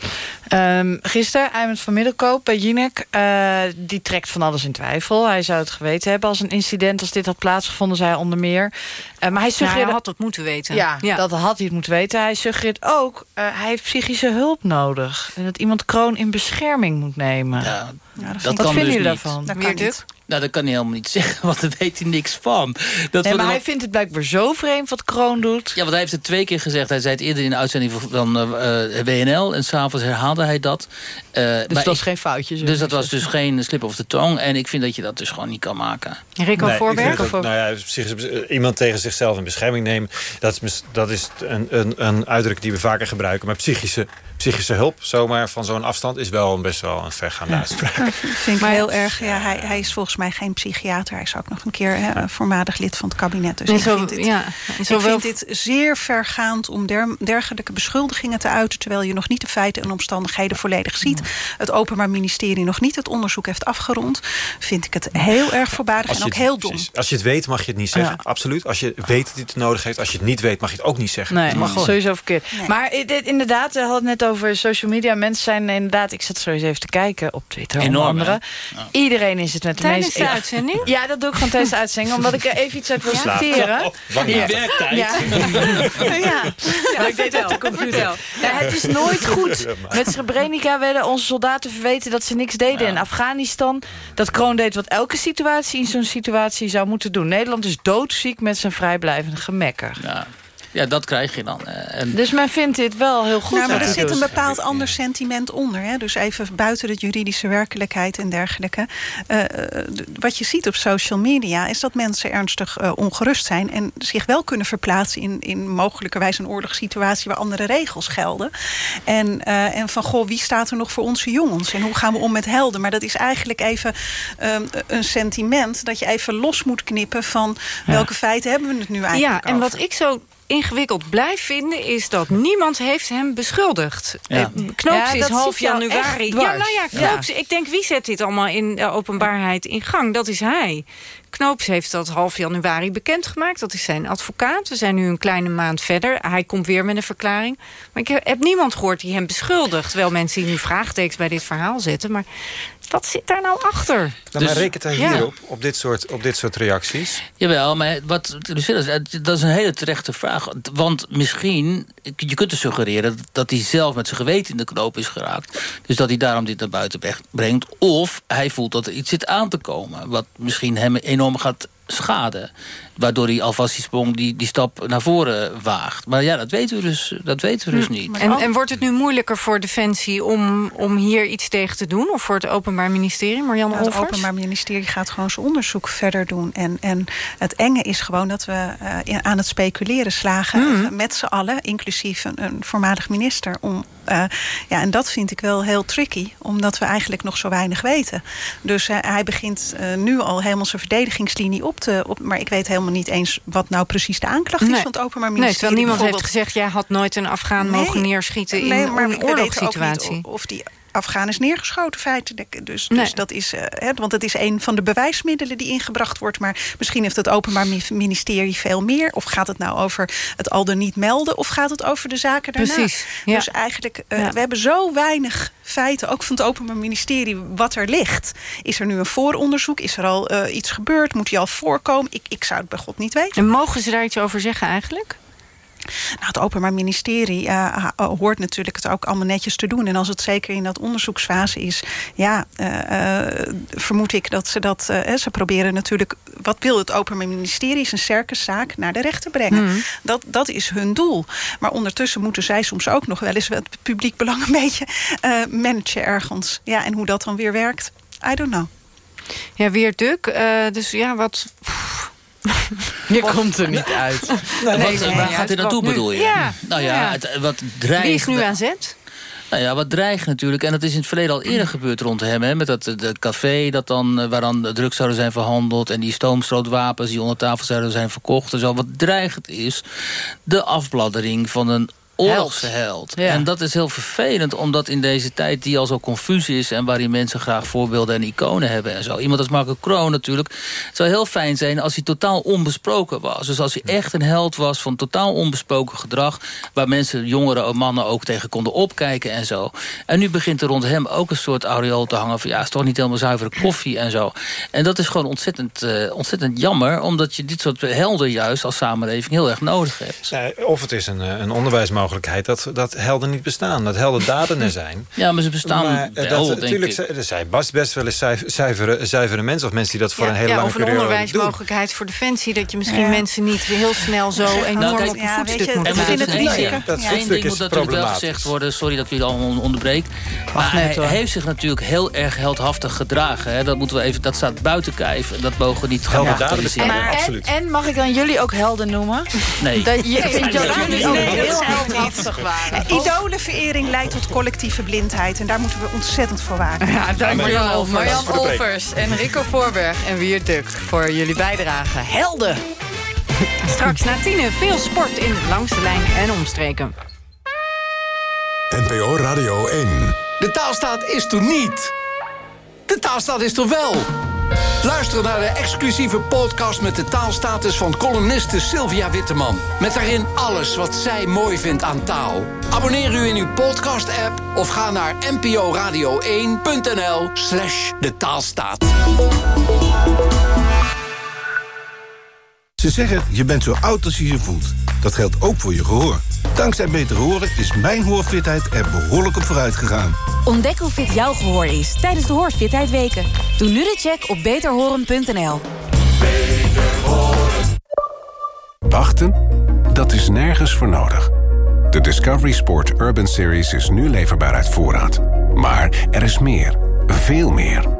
Ehm, gisteren, Eimond van Middelkoop bij Jinek, eh, die trekt van alles in twijfel. Hij zou het geweten hebben als een incident als dit had plaatsgevonden, zei hij onder meer. Eh, maar hij Nou, suggereerde... hij had het moeten weten. Ja, Ja. dat had hij het moeten weten. Hij suggereert ook, eh, hij heeft psychische hulp nodig. En dat iemand kroon in bescherming moet nemen. Ja, dat dat Wat kan vinden dus jullie niet. daarvan? Dat kan niet. Nou, dat kan hij helemaal niet zeggen, want daar weet hij niks van. Dat Nee, maar wel- hij vindt het blijkbaar zo vreemd wat Kroon doet. Ja, want hij heeft het twee keer gezegd. Hij zei het eerder in de uitzending van eh, eh, WNL. En s'avonds herhaalde hij dat. Eh, Dus maar dat was geen foutje. Dus dat was dus geen slip of the tong. En ik vind dat je dat dus gewoon niet kan maken. Rico Nee, ik Voorberg? dat, nou ja, psychische- iemand tegen zichzelf in bescherming nemen... dat is, dat is een, een, een uitdruk die we vaker gebruiken. Maar psychische, psychische hulp, zomaar van zo'n afstand... is wel een best wel een vergaande uitspraak. Dat vind ik heel erg. Ja, hij, hij is volgens mij geen psychiater. Hij is ook nog een keer hè, voormalig lid van het kabinet. Dus En ik zo- vind, dit, ja, zo ik wel- vind dit zeer vergaand om der- dergelijke beschuldigingen te uiten... terwijl je nog niet de feiten en omstandigheden omstandigheden volledig ziet. Het Openbaar Ministerie nog niet het onderzoek heeft afgerond. Vind ik het heel erg voorbarig en ook heel dom. Als je het weet mag je het niet zeggen, absoluut. Als je weet dat hij het nodig heeft. Als je het niet weet mag je het ook niet zeggen. Nee, Dat mag sowieso verkeerd. Maar dit, inderdaad, we hadden het net over social media. Mensen zijn inderdaad, ik zat sowieso even te kijken op Twitter. Enorm, onder andere. Iedereen is het met de Tijdens meest... de uitzending? Ja, dat doe ik gewoon tijdens de uitzending. Omdat ik er even iets uit wil Ja? citeren. Wanneer? Ja. Werktijd? Ja. ja. Ja, ik deed het op de computer. Ja, het is nooit goed. Met Srebrenica werden onze soldaten verweten dat ze niks deden. In Afghanistan, dat Kroon deed wat elke situatie in zo'n situatie zou moeten doen. Nederland is doodziek met zijn vrijblijvende gemekker. Ja. Ja, dat krijg je dan. Eh, En Dus men vindt dit wel heel goed. Nou, maar er zit een doet. bepaald ander sentiment onder. Hè? Dus even buiten de juridische werkelijkheid en dergelijke. Eh, eh, wat je ziet op social media is dat mensen ernstig eh, ongerust zijn... en zich wel kunnen verplaatsen in, in mogelijkerwijs een oorlogssituatie... waar andere regels gelden. En, eh, en van, goh, wie staat er nog voor onze jongens? En hoe gaan we om met helden? Maar dat is eigenlijk even ehm, een sentiment... dat je even los moet knippen van welke feiten hebben we het nu eigenlijk Ja, en over? wat ik zo ingewikkeld blijf vinden... is dat niemand heeft hem beschuldigd. Ja. Eh, Knoops Ja, is half januari. Ja, nou ja, Knoops, ik denk wie zet dit allemaal in de openbaarheid in gang? Dat is hij. Knoops heeft dat half januari bekendgemaakt. Dat is zijn advocaat. We zijn nu een kleine maand verder. Hij komt weer met een verklaring. Maar ik heb, heb niemand gehoord die hem beschuldigt. Terwijl mensen die nu vraagtekens bij dit verhaal zetten. Maar wat zit daar nou achter? Nou, maar Dus- rekent hij Ja. hierop, op dit, soort, op dit soort reacties? Jawel, maar wat Lucilla zei, dat is een hele terechte vraag. Want misschien, je kunt dus suggereren... dat hij zelf met zijn geweten in de knoop is geraakt. Dus dat hij daarom dit naar buiten brengt. Of hij voelt dat er iets zit aan te komen... wat misschien hem enorm gaat schaden. Waardoor hij alvast die sprong, die, die stap naar voren waagt. Maar ja, dat weten we dus, dat weten we dus niet. En, en wordt het nu moeilijker voor Defensie om, om hier iets tegen te doen? Of voor het Openbaar Ministerie, Marianne Nou, het? Openbaar Ministerie gaat gewoon zijn onderzoek verder doen. En, en het enge is gewoon dat we eh, in- aan het speculeren slagen... Eh, met z'n allen, inclusief een, een voormalig minister. Om, eh, ja, en dat vind ik wel heel tricky, omdat we eigenlijk nog zo weinig weten. Dus eh, hij begint eh, nu al helemaal zijn verdedigingslinie op te... Op, maar ik weet helemaal niet eens wat nou precies de aanklacht is Nee. van het Openbaar Nee, Ministerie. terwijl niemand heeft gezegd... jij had nooit een Afghaan mogen neerschieten in nee, maar een oorlogssituatie. of die Afghaan is neergeschoten feitelijk. Dus, Nee. dus dat is, eh, hè, want het is een van de bewijsmiddelen die ingebracht wordt. Maar misschien heeft het Openbaar Mi- Ministerie veel meer. Of gaat het nou over het al dan niet melden? Of gaat het over de zaken daarna? Precies, ja. Dus eigenlijk, Ja. we hebben zo weinig feiten, ook van het Openbaar Ministerie, wat er ligt. Is er nu een vooronderzoek? Is er al eh, iets gebeurd? Moet die al voorkomen? Ik, ik zou het bij God niet weten. En mogen ze daar iets over zeggen eigenlijk? Nou, het Openbaar Ministerie eh, ha- hoort natuurlijk het ook allemaal netjes te doen. En als het zeker in dat onderzoeksfase is, ja, eh, eh, vermoed ik dat ze dat. eh, ze proberen natuurlijk. Wat wil het Openbaar Ministerie? Is een circuszaak naar de rechter brengen. Mhm. Dat, dat is hun doel. Maar ondertussen moeten zij soms ook nog wel eens het publiek belang een beetje eh, managen ergens. Ja, en hoe dat dan weer werkt, I don't know. Ja, weer Duk. eh, dus ja, wat... Je komt er niet uit. Wat, nee, waar gaat hij naartoe, bedoel je? Ja, nou ja, ja. Het, wat dreigt... Wie is nu aan zet? Nou ja, wat dreigt natuurlijk, en dat is in het verleden al eerder gebeurd rond hem... Hè, met dat, dat café dat dan, eh, waar dan drugs zouden zijn verhandeld... en die stoomstrootwapens die onder tafel zouden zijn verkocht en zo. Wat dreigend is, de afbladdering van een oorlogsheld. Ja. En dat is heel vervelend, omdat in deze tijd die al zo confuus is... en waarin mensen graag voorbeelden en iconen hebben en zo. Iemand als Marco Kroon natuurlijk. Het zou heel fijn zijn als hij totaal onbesproken was. Dus als hij echt een held was van totaal onbesproken gedrag... waar mensen, jongeren, mannen ook tegen konden opkijken en zo. En nu begint er rond hem ook een soort aureool te hangen... van ja, het is toch niet helemaal zuivere koffie en zo. En dat is gewoon ontzettend, eh, ontzettend jammer... omdat je dit soort helden juist als samenleving heel erg nodig hebt. Of het is een, eh, een onderwijsmogelijkheid dat, dat helden niet bestaan. Dat helden daden er zijn. Ja, maar ze bestaan Maar, eh, wel, dat, denk natuurlijk, ik. Er zijn best, best wel eens zuiver- zuivere, zuivere mensen... of mensen die dat voor een hele ja, lange of een periode doen. onderwijsmogelijkheid voor Defensie... dat je misschien Ja. mensen niet heel snel zo enorm Nou, kijk, op een ja, voetstuk weet je, moet het En is in moet het één- risico. Dat Ja. voetstuk Eén ding is moet natuurlijk wel gezegd worden. Sorry dat u het allemaal onderbreekt. Maar hij hoor. heeft zich natuurlijk heel erg heldhaftig gedragen. Hè. Dat, moeten we even, dat staat buiten kijf. En dat mogen we niet gaan bagatelliseren. Maar, en, absoluut. en mag ik dan jullie ook helden noemen? Nee. Dat je, dat jullie ook dat heel zijn heldhaftig waren? Idolenverering leidt tot collectieve blindheid. En daar moeten we ontzettend voor waken. Ja, dankjewel. Marjan. Olvers en Rico Voorberg en Wiert Dukt voor jullie bijdrage. Helden! Straks na tienen veel sport in Langs de Lijn en Omstreken. NPO Radio 1. De taalstaat is er niet. De taalstaat is er wel. Luister naar de exclusieve podcast met de taalstatus van columniste Sylvia Witteman. Met daarin alles wat zij mooi vindt aan taal. Abonneer u in uw podcast-app of ga naar nporadio1.nl slash de taalstaat. Ze zeggen, je bent zo oud als je je voelt. Dat geldt ook voor je gehoor. Dankzij Beter Horen is mijn hoorfitheid er behoorlijk op vooruit gegaan. Ontdek hoe fit jouw gehoor is tijdens de Hoorfitheid Weken. Doe nu de check op beterhoren.nl. Wachten? Dat is nergens voor nodig. De Discovery Sport Urban Series is nu leverbaar uit voorraad. Maar er is meer. Veel meer.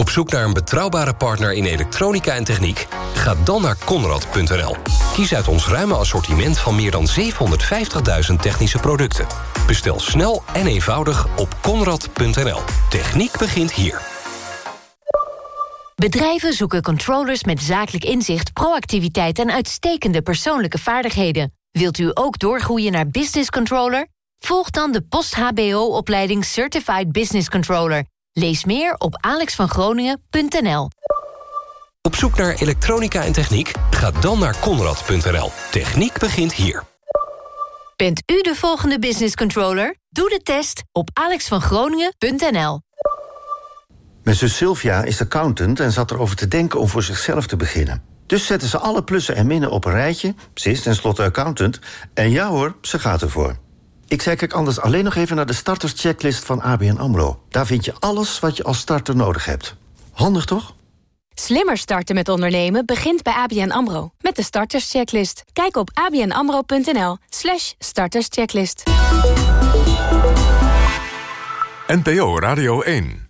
Op zoek naar een betrouwbare partner in elektronica en techniek? Ga dan naar Conrad.nl. Kies uit ons ruime assortiment van meer dan 750.000 technische producten. Bestel snel en eenvoudig op Conrad.nl. Techniek begint hier. Bedrijven zoeken controllers met zakelijk inzicht, proactiviteit en uitstekende persoonlijke vaardigheden. Wilt u ook doorgroeien naar business controller? Volg dan de post-HBO-opleiding Certified Business Controller. Lees meer op alexvangroningen.nl. Op zoek naar elektronica en techniek? Ga dan naar Conrad.nl. Techniek begint hier. Bent u de volgende business controller? Doe de test op alexvangroningen.nl. Mijn zus Sylvia is accountant en zat erover te denken om voor zichzelf te beginnen. Dus zetten ze alle plussen en minnen op een rijtje. Ze is tenslotte accountant. En ja hoor, ze gaat ervoor. Ik zei, kijk anders alleen nog even naar de starterschecklist van ABN AMRO. Daar vind je alles wat je als starter nodig hebt. Handig toch? Slimmer starten met ondernemen begint bij ABN AMRO. Met de starterschecklist. Kijk op abnamro.nl slash starterschecklist. NPO Radio 1